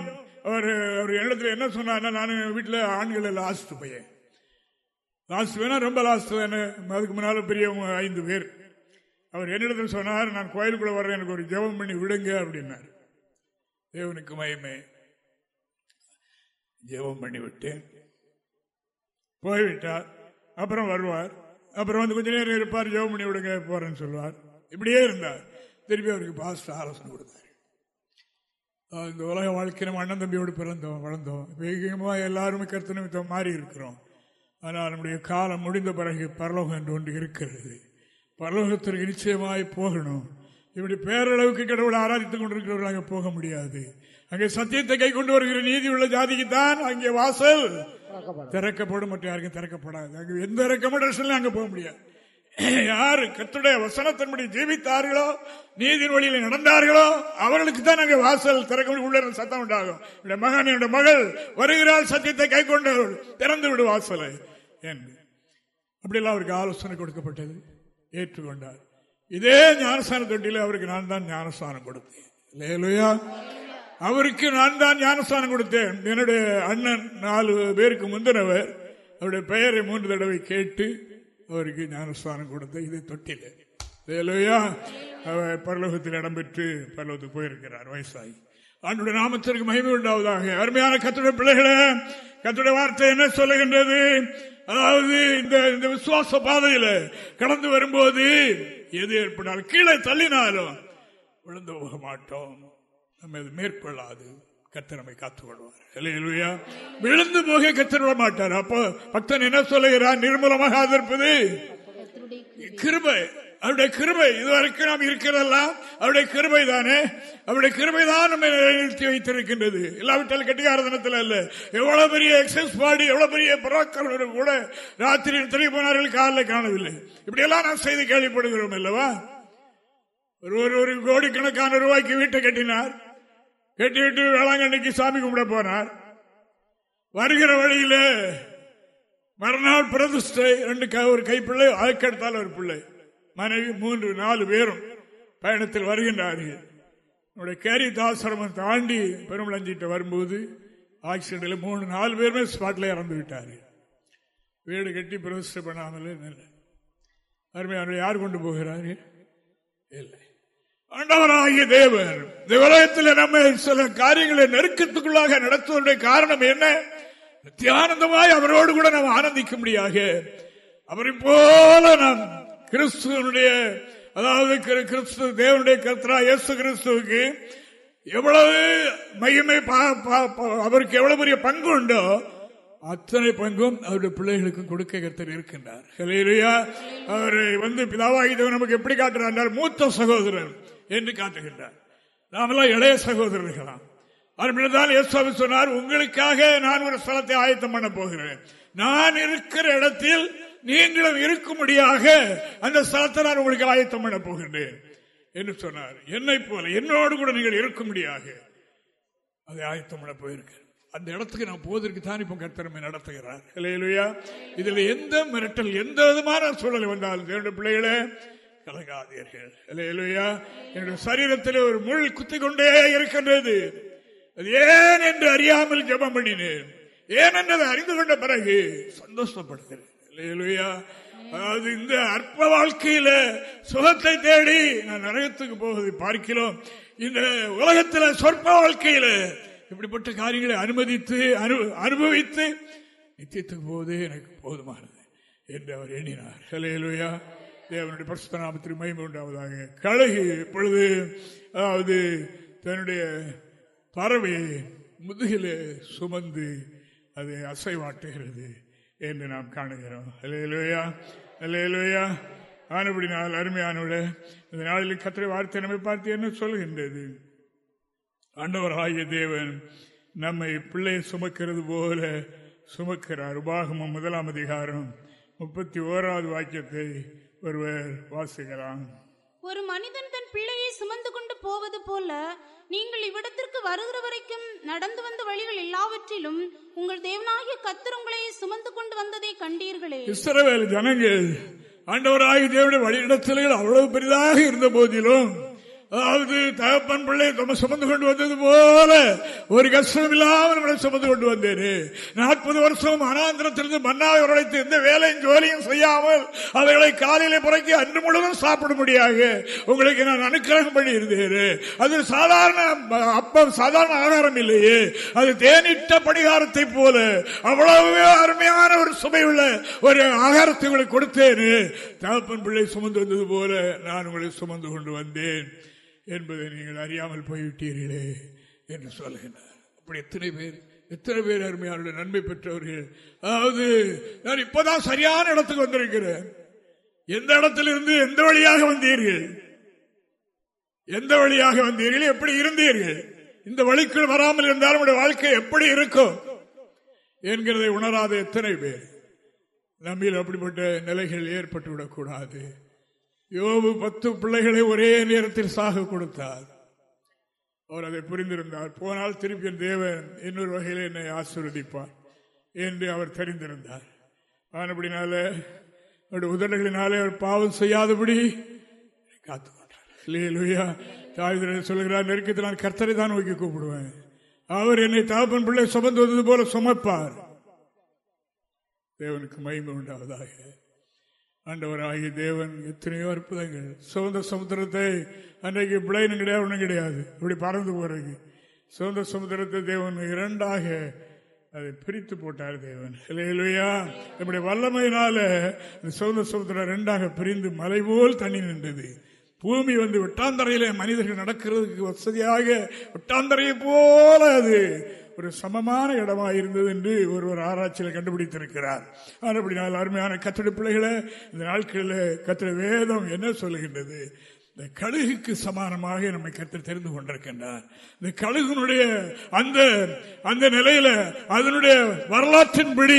அவர் அவர் இடத்துல என்ன சொன்னார் நான் வீட்டில் ஆண்கள் லாஸ்ட் பையன். லாஸ்ட் வேணா ரொம்ப லாஸ்ட் தானே. அதுக்கு முன்னால பெரிய ஐந்து பேர். அவர் என்னிடத்தில் சொன்னார் நான் கோயிலுக்குள்ள வர்றேன் எனக்கு ஒரு ஜெபம் பண்ணி விடுங்க அப்படின்னார். தேவனுக்கு மயமே ஜெபம் பண்ணிவிட்டு போய்விட்டார். அப்புறம் வருவார். அப்புறம் வந்து கொஞ்ச நேரம் இருப்பார். ஜெபம் பண்ணி விடுங்க போறேன்னு சொல்லுவார். இப்படியே இருந்தார். திருப்பி அவருக்கு பாஸ்ட் ஆலோசனை கொடுத்தார். இந்த உலக வாழ்க்கை நம்ம அண்ணன் தம்பியோடு பிறந்தோம் வளர்ந்தோம். வேகமாக எல்லாருமே கருத்து நிமித்தம் மாறி இருக்கிறோம். ஆனால் நம்முடைய காலம் முடிந்த பிறகு பரலோகம் என்று ஒன்று இருக்கிறது. பரலோகத்திற்கு நிச்சயமாய் போகணும். இப்படி பேரளவுக்கு கடவுளை ஆராதித்துக் கொண்டிருக்கிறவர்களாக போக முடியாது. அங்கே சத்தியத்தை கை கொண்டு வருகிற நீதி உள்ள ஜாதிக்கு தான் அங்கே வாசல். திறக்கப்படும். மற்றும் யாருக்கும் திறக்கப்படாது. அங்கே எந்த ரெக்கமெண்டேஷன்ல அங்க போக முடியாது. யாரு கத்துடைய வசனத்தின்படி ஜீவித்தார்களோ நீதியின் வழியில் நடந்தார்களோ அவர்களுக்கு தான் அங்கே வாசல் திறக்க உள்ள சத்தம் உண்டாகும். மகன் என்னுடைய மகள் வருகிறாள் சத்தியத்தை கை கொண்டவள் திறந்து விடு வாசலை. என்று. அப்படியெல்லாம் அவருக்கு ஆலோசனை கொடுக்கப்பட்டது. ஏற்றுக்கொண்டார். இதே ஞானஸ்தான தொட்டியில் அவருக்கு நான் தான் ஞானஸ்தானம் கொடுத்தேன். இல்லையா அவருக்கு நான் தான் ஞானஸ்தானம் கொடுத்தேன். என்னுடைய அண்ணன் நாலு பேருக்கு முந்தினவர் அவருடைய பெயரை மூன்று தடவை கேட்டு அவருக்கு ஞானஸ்தானம் கொடுத்த இதே தொட்டில இல்லையா அவர் பரலோகத்தில் இடம்பெற்று பரலோகத்துக்கு போயிருக்கிறார் வயசாகி. ஆண்டுடைய நாமத்திற்கு மகிமை உண்டாவதாக. அருமையான கத்துடைய பிள்ளைகளே கத்துடைய வார்த்தை என்ன சொல்லுகின்றது? அதாவது இந்த இந்த விசுவாச பாதையில கடந்து வரும்போது எது ஏற்பட்டாலும் கீழே தள்ளினாலும் விழுந்து போக மாட்டோம். நம்ம இது மேற்கொள்ளாது. கத்திரமை காத்துக்கொள்வார். விழுந்து போக கத்திர மாட்டார். அப்போ பக்தன் என்ன சொல்லுகிறார்? நிர்மூலமாக இருப்பது கிருபை. அவருடைய கிருபை இதுவரைக்கும் நாம் இருக்கிறதெல்லாம் அவருடைய கிருபை தானே. அவருடைய கிருபை தான் நம்ம நிறுத்தி வைத்திருக்கின்றது. இல்லாவிட்டால் கட்டிகாரதனத்தில் அல்ல எவ்வளவு பெரிய எக்ஸஸ் பாடி எவ்வளவு பெரிய பராக்கர்கள் கூட ராத்திரி திரும்பி போனார்கள் காலில் காணவில்லை. இப்படியெல்லாம் நாம் செய்து கேள்விப்படுகிறோம் அல்லவா? ஒரு ஒரு கோடிக்கணக்கான ரூபாய்க்கு வீட்டை கட்டினார். கட்டிவிட்டு வேளாங்கண்ணிக்கு சாமி கும்பிட போனார். வருகிற வழியில மறுநாள் பிரதிஷ்டை ரெண்டு ஒரு கைப்பிள்ளை அதுக்கடுத்தால் ஒரு பிள்ளை. மனைவி மூன்று நாலு பேரும் பயணத்தில் வருகின்றார்கள். என்னுடைய கேரி தாசிரமம் தாண்டி பெருமளஞ்சிட்டு வரும்போது ஆக்சிடென்ட்ல மூணு நாலு பேருமே ஸ்பாட்ல இறந்து விட்டார்கள். வீடு கட்டி பிரதிஷ்டை பண்ணாமலே இல்லை. அருமையான யார் கொண்டு போகிறாரு இல்லை. ஆண்டவராகிய தேவர் இந்த உலகத்தில் நம்ம சில காரியங்களை நெருக்கத்துக்குள்ளாக நடத்துவதனுடைய காரணம் என்ன? நித்தியானந்தமாய் அவரோடு கூட நாம் ஆனந்திக்கும்படியாக அவரை போல நாம் கிறிஸ்துவனுடைய அதாவது கிறிஸ்து தேவனுடைய கர்த்தரா இயேசு கிறிஸ்துவுக்கு எவ்வளவு மையமே அவருக்கு எவ்வளவு பெரிய பங்கு உண்டோ அத்தனை பங்கும் அவருடைய பிள்ளைகளுக்கும் கொடுக்க கருத்தர் இருக்கின்றார். அவரை வந்து பிதாவாகிதவன் நமக்கு எப்படி காட்டுறார் மூத்த சகோதரர் என்று காட்டுகின்றார். நாமெல்லாம் இளைய சகோதரர்களாம். அவர் சொன்னார் உங்களுக்காக நான் ஒரு ஸ்தலத்தை ஆயத்தம் பண்ண போகிறேன். நான் இருக்கிற இடத்தில் நீங்களும் இருக்கும்படியாக அந்த ஸ்தலத்தை நான் உங்களுக்கு ஆயத்தம் பண்ண போகின்றேன் என்று சொன்னார். என்னை போல என்னோடு கூட நீங்கள் இருக்கும்படியாக அதை ஆயத்தம் பண்ண போயிருக்க அந்த இடத்துக்கு நான் போவதற்கு தான் இப்ப கத்திரமை நடத்துகிறார். இல்லையா இதுல எந்த மிரட்டல் எந்த விதமான சூழல் வந்தாலும் பிள்ளைகளே கலகாதீர்கள் இல்லையா என்னுடைய சரீரத்தில் ஒரு முள் குத்தி கொண்டே இருக்கின்றது. அது ஏன் என்று அறியாமல் ஜபம் பண்ணினேன். ஏன் என்றதை அறிந்து கொண்ட பிறகு சந்தோஷப்படுகிறேன். அதாவது இந்த அற்ப வாழ்க்கையில சுகத்தை தேடி நான் நரகத்துக்கு போவதை பார்க்கிறோம். இந்த உலகத்தில் சொற்ப வாழ்க்கையில இப்படிப்பட்ட காரியங்களை அனுமதித்து அனுபவித்து நித்தியத்துக்கு போவதே எனக்கு போதுமானது என்று அவர் எண்ணினார். ஹலேலுயா தேவனுடைய பரிசுத்தநாமத்திற்கு மகிமை உண்டாவதாக. கழகு இப்பொழுது அதாவது தன்னுடைய பறவை முதுகில சுமந்து அதை அசைவாட்டுகிறது. என்று நாம் காணுகிறோம். அல்லையா ஆனபடி நாள் அருமையானோட இந்த நாளில் கத்திரை வார்த்தை நம்மை பார்த்து என்ன சொல்கின்றது? ஆண்டவராகிய தேவன் நம்மை பிள்ளையை சுமக்கிறது போல சுமக்கிறார். உபாகமும் முதலாம் அதிகாரம் முப்பத்தி ஓராவது வாக்கியத்தை ஒருவர் வாசிக்கலாம். ஒரு மனிதன் தன் பிள்ளையை சுமந்து கொண்டு போவது போல நீங்கள் இவ்விடத்திற்கு வருகிற வரைக்கும் நடந்து வந்த வழிகள் எல்லாவற்றிலும் உங்கள் தேவனாகிய கத்தர் உங்களை சுமந்து கொண்டு வந்ததை கண்டீர்களே. இஸ்ரவேல் ஜனங்கள் ஆண்டவராகிய தேவனுடைய வழியிடத்திலே அவ்வளவு பெரிதாக இருந்த போதிலும் அதாவது தகப்பன் பிள்ளை நம்ம சுமந்து கொண்டு வந்தது போல ஒரு கஷ்டம் இல்லாமல் நம்மளை சுமந்து கொண்டு வந்தேரு நாற்பது வருஷம் அனாந்திரத்திலிருந்து மன்னாவை உரைத்து எந்த வேலையும் ஜோலியும் செய்யாமல் அவைகளை காலையில புறக்கி அன்று முழுவதும் சாப்பிட முடியாது. உங்களுக்கு நான் அனுக்கிரகம் பண்ணி இருந்தேரு அது சாதாரண அப்பம் சாதாரண ஆகாரம் இல்லையே. அது தேனிட்ட படிகாரத்தை போல அவ்வளவு அருமையான ஒரு சுமை உள்ள ஒரு ஆகாரத்தை உங்களுக்கு கொடுத்தேன். தகப்பன் பிள்ளை சுமந்து வந்தது போல நான் உங்களை சுமந்து கொண்டு வந்தேன். என்பதை நீங்கள் அறியாமல் போய்விட்டீர்களே என்று சொல்லுகின்றார். அப்படி எத்தனை பேர் எத்தனை பேர் அருமையாளர்கள் நன்மை பெற்றவர்கள்? அதாவது நான் இப்பதான் சரியான இடத்துக்கு வந்திருக்கிறேன். எந்த இடத்திலிருந்து எந்த வழியாக வந்தீர்கள்? எந்த வழியாக வந்தீர்கள்? எப்படி இருந்தீர்கள்? இந்த வழிக்குள் வராமல் இருந்தால் வாழ்க்கை எப்படி இருக்கும் என்கிறதை உணராத எத்தனை பேர்? நம்மில் அப்படிப்பட்ட நிலைகள் ஏற்பட்டுவிடக் கூடாது யோபு பத்து பிள்ளைகளை ஒரே நேரத்தில் சாக கொடுத்தார். அவர் அதை புரிந்திருந்தார். போனால் திருப்பி தேவன் இன்னொரு வகையில் என்னை ஆசிர்வதிப்பார் என்று அவர் தெரிந்திருந்தார். ஆனபடினால அவருடைய உதடுகளினாலே அவர் பாவம் செய்யாதபடி காத்து கொண்டார். தாய் சொல்லுகிறார் நெருக்கத்தில் நான் கர்த்தரை தான் நோக்கி கூப்பிடுவேன். அவர் என்னை தாப்பன் பிள்ளை சுமந்து வந்தது போல சுமப்பார். தேவனுக்கு மயிமை உண்டாவதாக. ஆண்டவராகிய தேவன் எத்தனையோ அற்புதங்கள். சுதந்திர சமுத்திரத்தை அன்றைக்கு பிளைனும் கிடையாது ஒன்றும் கிடையாது. இப்படி பறந்து போறதுக்கு. சுதந்திர சமுத்திரத்தை தேவன் இரண்டாக அதை பிரித்து போட்டார் தேவன். இல்லையா நம்முடைய வல்லமையினால இந்த சுதந்திர சமுத்திரம் ரெண்டாக பிரிந்து மலை போல் தண்ணி நின்றது. பூமி வந்து வெட்டாந்தரையில மனிதர்கள் நடக்கிறதுக்கு வசதியாக வெட்டாந்தரையை போல அது. ஒரு சமமான இடமா இருந்தது என்று ஒருவர் ஆராய்ச்சியில் கண்டுபிடித்திருக்கிறார். அப்படினால் அருமையான கத்திட பிள்ளைகளை இந்த நாட்களில் கத்திர வேதம் என்ன சொல்லுகின்றது இந்த கழுகுக்கு சமானமாக நம்மை கருத்து தெரிந்து கொண்டிருக்கின்றார். இந்த கழுகுனுடைய அந்த அந்த நிலையில அதனுடைய வரலாற்றின்படி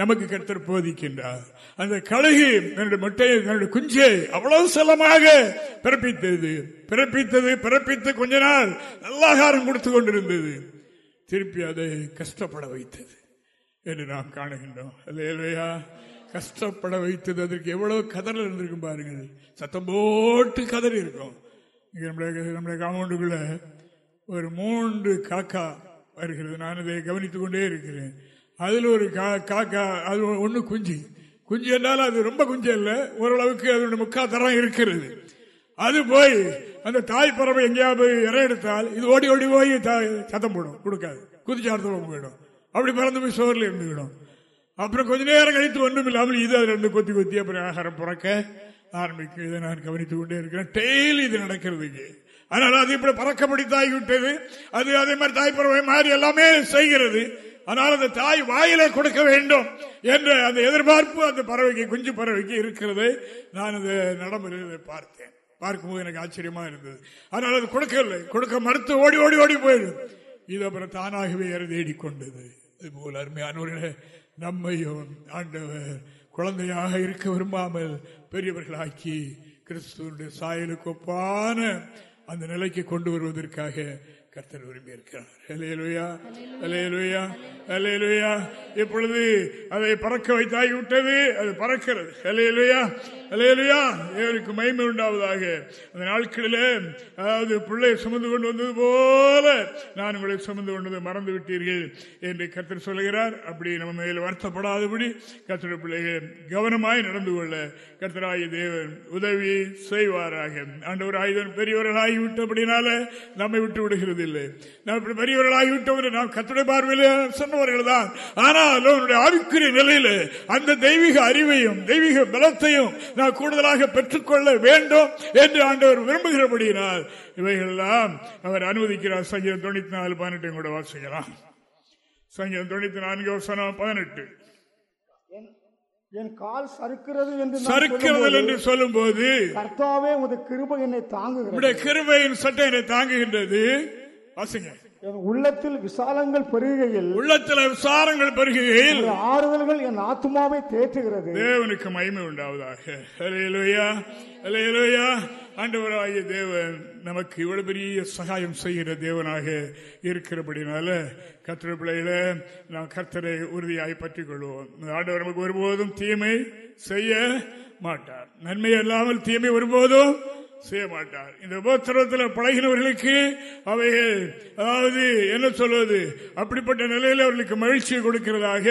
நமக்கு கருத்தர் போதிக்கின்றார். அந்த கழுகு தன்னுடைய முட்டையை தன்னுடைய குஞ்சை அவ்வளவு செல்லமாக பிறப்பித்தது. பிறப்பித்தது பிறப்பித்து கொஞ்ச நாள் நல்லாகாரம் கொடுத்து கொண்டிருந்தது. திருப்பி அதை கஷ்டப்பட வைத்தது என்று நாம் காணுகின்றோம். இல்லையா கஷ்டப்பட வைத்தது. அதற்கு எவ்வளவு கதறல் இருந்திருக்கும் பாருங்கள். சத்தம் போட்டு கதறி இருக்கும். நம்முடைய நம்முடைய காம்பவுண்டுக்குள்ள ஒரு மூன்று காக்கா வருகிறது. நான் அதை கவனித்துக் கொண்டே இருக்கிறேன். அதில் ஒரு காக்கா அது ஒன்று குஞ்சு. குஞ்சு என்றால் அது ரொம்ப குஞ்சு இல்லை ஓரளவுக்கு அதனுடைய முக்கா தரம் இருக்கிறது. அது போய் அந்த தாய் பறவை எங்கேயாவது இறை எடுத்தால் இது ஓடி ஓடி போய் சத்தம் போடும். கொடுக்காது. குதிச்சார்த்தம் போயிடும். அப்படி பறந்து போய் சோர்ல இருந்துவிடும் அப்புறம் கொஞ்ச நேரம் கழித்து ஒன்றும் இல்லாமல் இது அது ரெண்டு கொத்தி கொத்தி அப்புறம் ஆகாரம் புறக்க ஆரம்பிக்கும். இதை நான் கவனித்துக் கொண்டே இருக்கிறேன். டெய்லி இது நடக்கிறதுக்கு. அதனால அது இப்படி பறக்க பிடித்தாகி விட்டது அது அதே மாதிரி தாய் பறவை மாதிரி எல்லாமே செய்கிறது. ஆனால் அந்த தாய் வாயில கொடுக்க வேண்டும் என்ற அந்த எதிர்பார்ப்பு அந்த பறவைக்கு குஞ்சு பறவைக்கு இருக்கிறது. நான் அந்த நடைமுறையை பார்த்தேன். பார்க்கும்போது எனக்கு ஆச்சரியமா இருந்தது. அதனால் அது கொடுக்கவில்லை. கொடுக்க மறுத்து ஓடி ஓடி ஓடி போயிடும் இது அப்புறம் தானாகவே ஏற தேடிக்கொண்டது. இது போல அருமையானவர்களே நம்மையும் ஆண்டவர் குழந்தையாக இருக்க விரும்பாமல் பெரியவர்களாக்கி கிறிஸ்துவனுடைய சாயலுக்கு ஒப்பான அந்த நிலைக்கு கொண்டு வருவதற்காக கர்த்தர் விரும்பி இருக்கிறார் இப்பொழுது அதை பறக்க வைத்தாகி விட்டது அது பறக்கிறது. அலையலுயா அலையலுயா இவருக்கு மயிமை உண்டாவதாக. அந்த நாட்களிலே அதாவது பிள்ளை சுமந்து கொண்டு வந்தது போல நான் உங்களை சுமந்து கொண்டது மறந்து விட்டீர்கள் என்று கர்த்தர் சொல்லுகிறார். அப்படி நம்ம மேல் வருத்தப்படாதபடி கர்த்தர் பிள்ளைகள் கவனமாய் நடந்து கொள்ள கர்த்தராய தேவன் உதவி செய்வாராக. ஆண்டவர் ஆயுதன் பெரியவர்களாகிவிட்டபடினால நம்மை விட்டு விடுகிறது இல்லை நாம் பெரியவர்களாகிவிட்டவர் நாம் கத்துடைய பார்வையில் சொன்னவர்கள் தான். ஆனால் ஆவிக்குரிய நிலையில் அந்த தெய்வீக அறிவையும் தெய்வீக பலத்தையும் நாம் கூடுதலாக பெற்றுக்கொள்ள வேண்டும் என்று ஆண்டவர் விரும்புகிறபடியினால் இவைகளெல்லாம் அவர் அனுமதிக்கிறார். சங்கீதம் தொண்ணூத்தி நாலு பதினெட்டையும் கூட வாசிக்கலாம். சங்கீதம் தொண்ணூத்தி நான்கு வருஷம் பதினெட்டு. என் கால் சறுக்கிறது என்று சறுக்கிறது என்று சொல்லும் போது கர்த்தாவே உமது கிருபை என்னை தாங்குகிறது. கிருபையின் சட்டை என்னை தாங்குகின்றது. வாசிங்க உள்ளத்தில் விசாலங்கள் பெருகையில் உள்ளத்தில் விசாரங்கள் பெருகையில் ஆறுதல்கள் என் ஆத்மாவை தேற்றுகிறது. தேவனுக்கு மகிமை உண்டாவதாக. ஆண்டவராகிய தேவன் நமக்கு இவ்வளவு பெரிய சகாயம் செய்கிற தேவனாக இருக்கிறபடினால கத்திர பிள்ளைகள நாம் கர்த்தரை உறுதியாய் பற்றிக் கொள்வோம் ஆண்டவர் நமக்கு ஒருபோதும் தீமை செய்ய மாட்டார். நன்மை அல்லாமல் தீமை ஒருபோதும் செய்ய மாட்டார். இந்த உபத்திரத்தில் பழகினவர்களுக்கு அவைகள் அதாவது என்ன சொல்வது? அப்படிப்பட்ட நிலையில் அவர்களுக்கு மகிழ்ச்சியை கொடுக்கிறதாக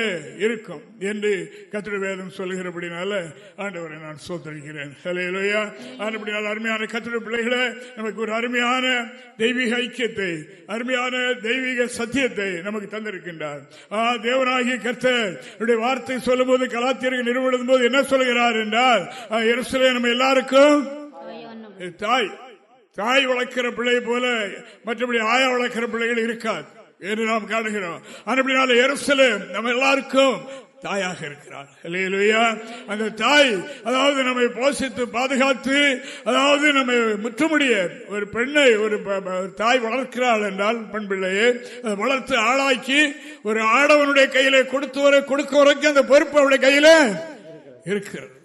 இருக்கும் என்று கத்திர வேதம் சொல்லுகிறபடினால ஆண்டவரை நான் சோதரிக்கிறேன் ஹலையிலோயா ஆண்டபடினால் அருமையான கத்திர பிள்ளைகளை நமக்கு ஒரு அருமையான தெய்வீக ஐக்கியத்தை அருமையான தெய்வீக சத்தியத்தை நமக்கு தந்திருக்கின்றார். தேவனாகிய கர்த்தர் வார்த்தை சொல்லும் போது கலாத்தியர்கள் நிறுவனம் போது என்ன சொல்கிறார் என்றால் நம்ம எல்லாருக்கும் தாய் தாய் வளர்க்கிற பிள்ளை போல மற்றபடி ஆயா வளர்க்கிற பிள்ளைகள் இருக்காது என்று நாம் காணுகிறோம். அதுபடினால எருசலேம் நம்ம எல்லாருக்கும் தாயாக இருக்கிறார். அந்த தாய் அதாவது நம்மை போஷித்து பாதுகாத்து அதாவது நம்ம முற்றுமுடிய ஒரு பெண்ணை ஒரு தாய் வளர்க்கிறாள் என்றால் பெண் பிள்ளையை வளர்த்து ஆளாக்கி ஒரு ஆடவனுடைய கையில கொடுத்து வர கொடுக்க வரைக்கும் அந்த பொறுப்பு அவருடைய கையில இருக்கிறது.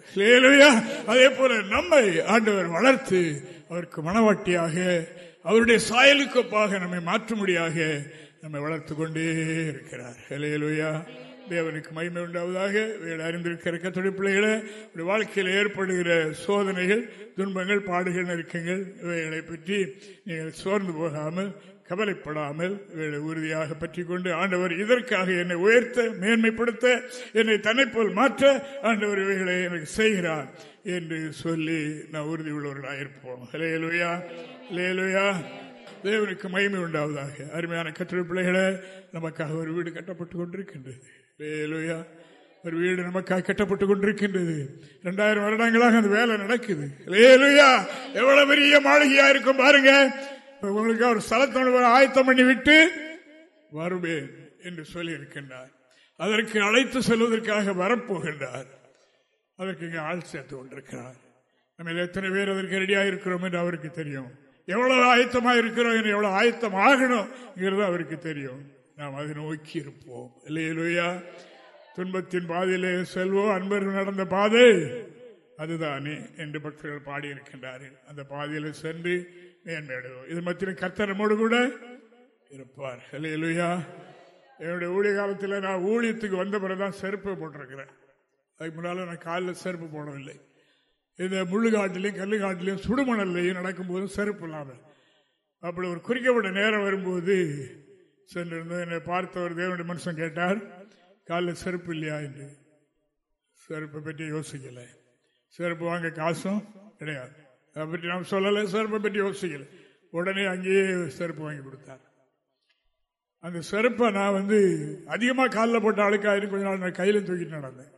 அதே போல நம்மை ஆண்டவர் வளர்த்து அவருக்கு மனவாட்டியாக அவருடைய சாயலுக்கு ஒப்பாக நம்மை மாற்றும்படியாக நம்மை வளர்த்து கொண்டே இருக்கிறார் தேவனுக்கு மகிமை உண்டாவதாக. வேலை அறிந்திருக்கிற கத்துடைய பிள்ளைகளை வாழ்க்கையில் ஏற்படுகிற சோதனைகள் துன்பங்கள் பாடுகள் நெருக்கங்கள் இவைகளை பற்றி நீங்கள் சோர்ந்து போகாமல் கவலைப்படாமல் இவைகளை உறுதியாக பற்றி கொண்டு ஆண்டவர் இதற்காக என்னை உயர்த்த மேன்மைப்படுத்த என்னை தன்னைப்போல் மாற்ற ஆண்டவர் இவைகளை எனக்கு செய்கிறார் என்று சொல்லி நான் உறுதி உள்ளவர்களாக இருப்போம். லேலுயா லேலுயா தேவனுக்கு மகிமை உண்டாவதாக. அருமையான கற்று பிள்ளைகளை நமக்காக ஒரு வீடு கட்டப்பட்டு கொண்டிருக்கின்றது. லேலுயா ஒரு வீடு நமக்காக கட்டப்பட்டு கொண்டிருக்கின்றது. இரண்டாயிரம் வருடங்களாக அந்த வேலை நடக்குது. லேலுயா எவ்வளவு பெரிய மாளிகையா இருக்கும் பாருங்க. உங்களுக்கு ஒரு ஸ்தலத்தோடு ஆயத்தம் பண்ணி விட்டு வருவேன் என்று சொல்லி இருக்கின்றார் அதற்கு அழைத்து செல்வதற்காக வரப்போகின்றார். அதற்கு இங்கே ஆள் சேர்த்து கொண்டிருக்கிறார். நம்ம எத்தனை பேர் அதற்கு ரெடியாக இருக்கிறோம் என்று அவருக்கு தெரியும். எவ்வளவு ஆயத்தமாக இருக்கிறோம் என்று எவ்வளவு ஆயத்தம் ஆகணும்ங்கிறது அவருக்கு தெரியும். நாம் அதை நோக்கி இருப்போம். இல்லையிலா துன்பத்தின் பாதையிலே செல்வோம் அன்பர்கள் நடந்த பாதை அதுதானே என்று பக்தர்கள் பாடியிருக்கின்றார்கள். அந்த பாதையில் சென்று மேன்மையடைவோம் இது மத்தியில் கர்த்தரமோடு கூட இருப்பார். இல்லையா என்னுடைய ஊழிய காலத்தில் நான் ஊழியத்துக்கு வந்த பிறகுதான் செருப்பு போட்டிருக்கிறேன். அதுக்கு முன்னால் நான் காலில் செருப்பு போடவில்லை. இந்த முள்ளுகாட்டிலையும் கல்லுகாட்டிலையும் சுடுமணல்லையும் நடக்கும்போது செருப்பு இல்லாமல். அப்படி ஒரு குறிக்கப்பட்ட நேரம் வரும்போது சென்றிருந்தோம். என்னை பார்த்த ஒரு தேவனுடைய மனுஷன் கேட்டார் காலில் செருப்பு இல்லையா? என்று. செருப்பை பற்றி யோசிக்கலை. செருப்பு வாங்க காசும் கிடையாது. அதை பற்றி நாம் சொல்லலை செருப்பை பற்றி யோசிக்கலை. உடனே அங்கேயே செருப்பு வாங்கி கொடுத்தார். அந்த செருப்பை நான் வந்து அதிகமாக காலில் போட்ட ஆளுக்காயிரும் கொஞ்ச நாள் நான் கையில் தூக்கிட்டு நடந்தேன்.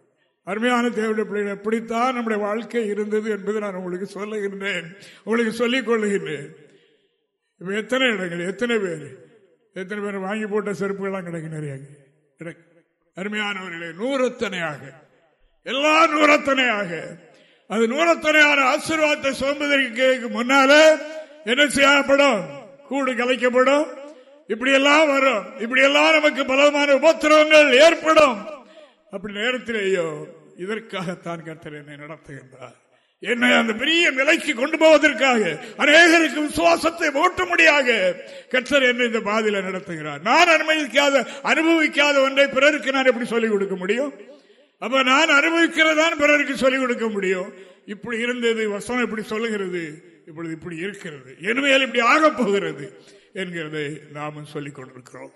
அருமையான தேவையான பிள்ளைகள் எப்படித்தான் நம்முடைய வாழ்க்கை இருந்தது என்பது நான் உங்களுக்கு சொல்லுகின்றேன். உங்களுக்கு சொல்லிக் கொள்ளுகின்றேன். இப்போ எத்தனை இடங்கள் எத்தனை பேர்? எத்தனை பேர் வாங்கி போட்ட செருப்புகள்லாம் கிடைக்கும். நிறைய அருமையானவர்களே நூறத்தனையாக எல்லா நூறத்தனையாக அது நூறத்தனையான ஆசீர்வாதத்தை சுமந்ததற்கு முன்னால என்ன செய்யப்படும்? கூடு கலைக்கப்படும். இப்படி எல்லாம் வரும். இப்படி எல்லாம் நமக்கு பலமான உபத்திரவங்கள் ஏற்படும். அப்படி நேரத்திலேயோ இதற்காகத்தான் கர்த்தர் என்னை நடத்துகின்றார். என்னை அந்த பெரிய நிலைக்கு கொண்டு போவதற்காக அநேகருக்கு விசுவாசத்தை ஓட்டும்படியாக கற்றர் என்னை இந்த பாதையில நடத்துகிறார். நான் அனுமதிக்காத அனுபவிக்காத ஒன்றை பிறருக்கு நான் எப்படி சொல்லிக் கொடுக்க முடியும்? அப்ப நான் அனுபவிக்கிறதான் பிறருக்கு சொல்லிக் கொடுக்க முடியும். இப்படி இருந்தது வசனம் இப்படி சொல்லுகிறது இப்பொழுது இப்படி இருக்கிறது. இனிமேல் இப்படி ஆக போகிறது என்கிறதை நாமும் சொல்லிக் கொண்டிருக்கிறோம்.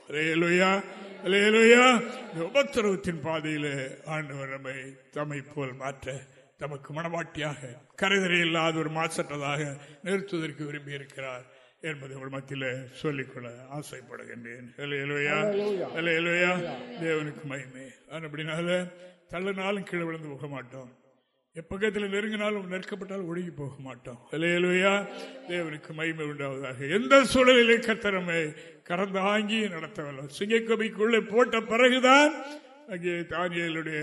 உபத்திரவத்தின் பாதையில ஆண்டவர் நம்மை தம்மை போல் மாற்ற தமக்கு மனவாட்டியாக கரைதரை இல்லாத ஒரு மாசற்றதாக நிறுத்துவதற்கு விரும்பி இருக்கிறார் என்பதை ஒரு மத்தியில் சொல்லிக்கொள்ள ஆசைப்படுகின்றேன். தேவனுக்கு மகிமை. அப்படினால தள்ளினாலும் கீழே விழுந்து போக மாட்டோம். எப்பக்கத்தில் நெருங்கினாலும் நெருக்கப்பட்டாலும் ஒழுகி போக மாட்டோம். அலையலுயா தேவனுக்கு மகிமை உண்டாவதாக. எந்த சூழலிலே கத்திரமை கறந்தாங்கி நடத்தவல்ல. சிங்கக்கபிக்குள்ளே போட்ட பிறகுதான் அங்கே தானியலுடைய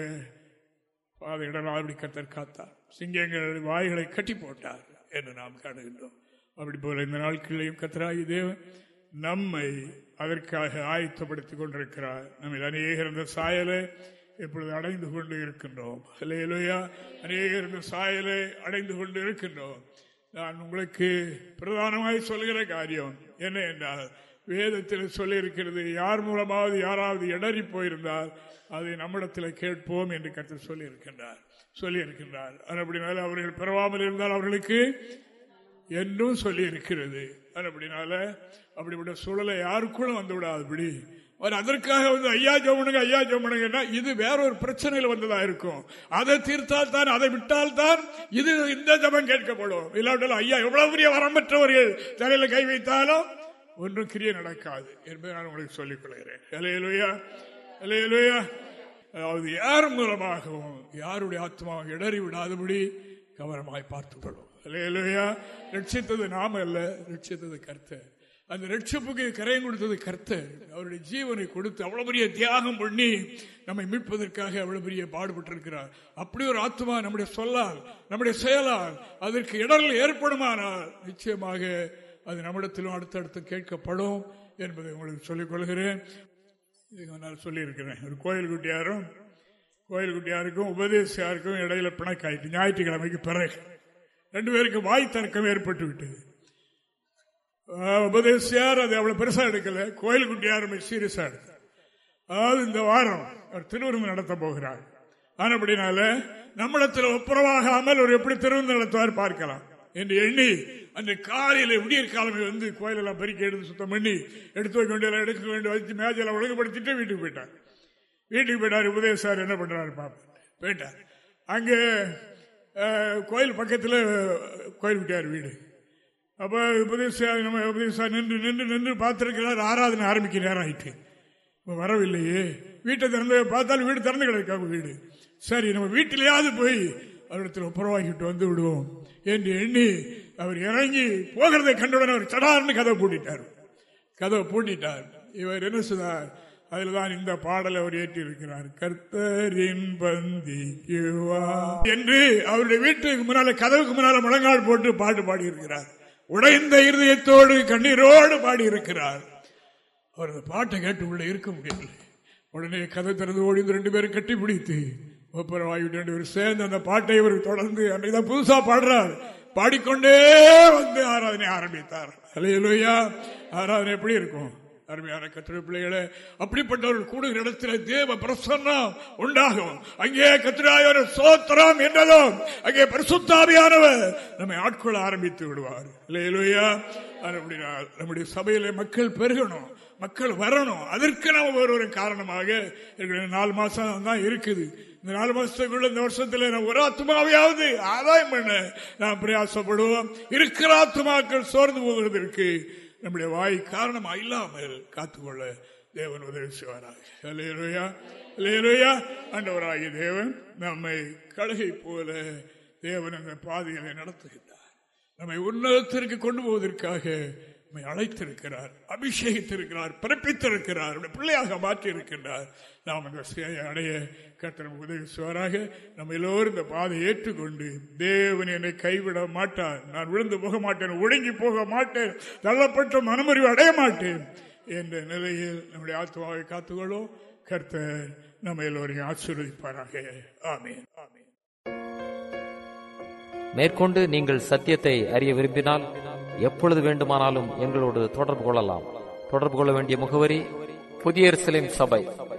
பாதையிடம் அப்படி கத்தர் காத்தார். சிங்கங்களுடைய வாய்களை கட்டி போட்டார் என்று நாம் காணுகின்றோம். அப்படி போல இந்த நாட்களிலையும் கத்தராகி தேவன் நம்மை அதற்காக ஆயத்தப்படுத்திக் கொண்டிருக்கிறார். நம்ம அநேகர் அந்த சாயலை இப்பொழுது அடைந்து கொண்டு இருக்கின்றோம். இல்லையா அநேகருக்கு சாயலை அடைந்து கொண்டு இருக்கின்றோம். நான் உங்களுக்கு பிரதானமாய் சொல்கிற காரியம் என்ன என்றால் வேதத்தில் சொல்லியிருக்கிறது யார் மூலமாவது யாராவது இடறி போயிருந்தால் அதை நம்மிடத்தில் கேட்போம் என்று கருத்து சொல்லி இருக்கின்றார் சொல்லி அப்படினால அவர்கள் பெறவாமல் இருந்தால் அவர்களுக்கு என்றும் சொல்லியிருக்கிறது. அப்படினால அப்படிப்பட்ட சூழலை யாருக்குள்ளும் வந்துவிடாதபடி அதற்காக வந்து ஐயா ஜோமனுங்க ஐயா ஜோமனுங்கன்னா இது வேற ஒரு பிரச்சனையில் வந்ததா இருக்கும். அதை தீர்த்தால் தான் அதை விட்டால் தான் இது இந்த ஜபம் கேட்கப்படும். இல்லாவிட்டாலும் ஐயா எவ்வளவு பெரிய வரம் பெற்றவர்கள் தலையில கை வைத்தாலும் ஒன்றும் கிரிய நடக்காது என்பதை நான் உங்களுக்கு சொல்லிக் கொள்கிறேன். அதாவது யார் மூலமாகவும் யாருடைய ஆத்மாவும் இடறி விடாதபடி கவனமாய் பார்த்துக் இலையிலுயா ரட்சித்தது நாம அல்ல ரட்சித்தது கர்த்தர். அந்த ரட்சிப்புக்கு கரையம் கொடுத்தது கர்த்தர். அவருடைய ஜீவனை கொடுத்து அவ்வளவு பெரிய தியாகம் பண்ணி நம்மை மீட்பதற்காக அவ்வளவு பெரிய பாடுபட்டிருக்கிறார். அப்படி ஒரு ஆத்மா நம்முடைய சொல்லால் நம்முடைய செயலால் அதற்கு இடர்கள் ஏற்படுமானால் நிச்சயமாக அது நம்மிடத்திலும் அடுத்தடுத்து கேட்கப்படும் என்பதை உங்களுக்கு சொல்லிக் கொள்கிறேன். நான் சொல்லியிருக்கிறேன். ஒரு கோயில் குட்டியாரும் கோயில் குட்டியாருக்கும் உபதேசியாருக்கும் இடையில பிணக்காயிட்டு ஞாயிற்றுக்கிழமைக்கு பிறகு. ரெண்டு பேருக்கு வாய் தர்க்கம் ஏற்பட்டு விட்டது உபதேசியார் அது அவ்வளவு பெருசா எடுக்கல. கோயில் குட்டியார் சீரியஸா எடுத்தார். அதாவது இந்த வாரம் அவர் திருவிருந்து நடத்த போகிறார். ஆனப்படினால நம்மிடத்தில் ஒப்புரவாகாமல் அவர் எப்படி திருவிருந்து நடத்துவார் பார்க்கலாம். என்று எண்ணி அந்த காலையில விடியற் காலமே வந்து கோயிலெல்லாம் பெருக்கி எடுத்து சுத்தம் பண்ணி எடுத்து வைக்க வேண்டிய எடுக்க வேண்டிய வச்சு மேஜெல்லாம் ஒழுங்குபடுத்திட்டு வீட்டுக்கு போயிட்டார். வீட்டுக்கு போயிட்டார் உபதேசார் என்ன பண்றாரு பாப்பா போயிட்டார். அங்கே கோயில் பக்கத்தில் கோயில் விட்டார் வீடு. அப்போ உபதேச நம்ம உபதேசா நின்று நின்று நின்று பார்த்துருக்கிறார். ஆராதனை ஆரம்பிக்க நேரம் ஆயிட்டு இப்போ வரவில்லையே. வீட்டை திறந்து பார்த்தாலும் வீடு திறந்து கிடக்காம வீடு. சரி நம்ம வீட்டிலேயாவது போய் அவரிடத்தில் ஒப்புரவாகிட்டு வந்து விடுவோம் என்று எண்ணி அவர் இறங்கி போகிறதை கண்டுடன் அவர் சடார்னு கதவை பூட்டிட்டார். கதவை பூட்டிட்டார். இவர் என்ன சொன்னார்? அதில் தான் இந்த பாடலை அவர் ஏற்றி இருக்கிறார் கர்த்தரின் பந்திக்கு என்று அவருடைய வீட்டுக்கு முன்னால கதவுக்கு முன்னால முழங்கால் போட்டு பாட்டு பாடியிருக்கிறார். உடைந்த இருதயத்தோடு கண்ணீரோடு பாடியிருக்கிறார். அவர் அந்த பாட்டை கேட்டு உள்ளே இருக்க முடியவில்லை. உடனே கதை திறந்து ஓடி ரெண்டு பேரும் கட்டி பிடித்து ஒப்புரவாகிட்டு ரெண்டு பேரும் சேர்ந்து அந்த பாட்டை இவர் தொடர்ந்து அன்றைக்கு தான் புதுசா பாடுறார். பாடிக்கொண்டே வந்து ஆராதனை ஆரம்பித்தார். அலையலோயா ஆராதனை எப்படி இருக்கும்? அருமையான கத்திர பிள்ளைகளே அப்படிப்பட்டவர்கள் கூடுகிற இடத்துல தேவ பிரசன்னம் உண்டாகும். அங்கே கத்திராயோட சோத்திரம் என்றதும் அங்கே பரிசுத்தாவியானவர் நம்மை ஆட்கொள்ள ஆரம்பித்து விடுவார். இல்லையா நம்முடைய சபையில மக்கள் பெருகணும் மக்கள் வரணும். அதற்கு நம்ம ஒரு ஒரு காரணமாக இருக்கிற நாலு மாசம் தான் இருக்குது. இந்த நாலு மாசத்துக்குள்ள இந்த வருஷத்துல ஒரு ஆத்மாவையாவது ஆதாயம் பண்ண நாம் பிரயாசப்படுவோம். இருக்கிற ஆத்மாக்கள் சோர்ந்து போகிறதற்கு நம்முடைய வாய் காரணமா இல்லாமல் காத்துக்கொள்ள தேவன் உதவி செய்வாராக. ஆண்டவராகிய தேவன் நம்மை கழுகை போல தேவன் அந்த பாதைகளை நடத்துகின்றார் நம்மை உன்னதத்திற்கு கொண்டு போவதற்காக நம்மை அழைத்திருக்கிறார் அபிஷேகித்திருக்கிறார் பிறப்பித்திருக்கிறார் பிள்ளையாக மாற்றி இருக்கின்றார் நாம் அந்த சேவை அடைய கர்த்தர் உதவி சுவராக நம்ம எல்லோரும் இந்த பாதை ஏற்றுக்கொண்டு தேவன் என்னை கைவிட மாட்டார். நான் விழுந்து போக மாட்டேன் ஒடுங்கி போக மாட்டேன் தள்ளப்பட்ட மனமுறிவு அடைய மாட்டேன் என்ற நிலையில் நம்முடைய ஆத்மாவை காத்துக்கொள்ளும் கர்த்தர் நம்ம எல்லோரையும் ஆசீர்வதிப்பாராக. ஆமேன். ஆமேன். மேற்கொண்டு நீங்கள் சத்தியத்தை அறிய விரும்பினால் எப்பொழுது வேண்டுமானாலும் எங்களோடு தொடர்பு கொள்ளலாம். தொடர்பு கொள்ள வேண்டிய முகவரி புதிய எருசலேம் சபை.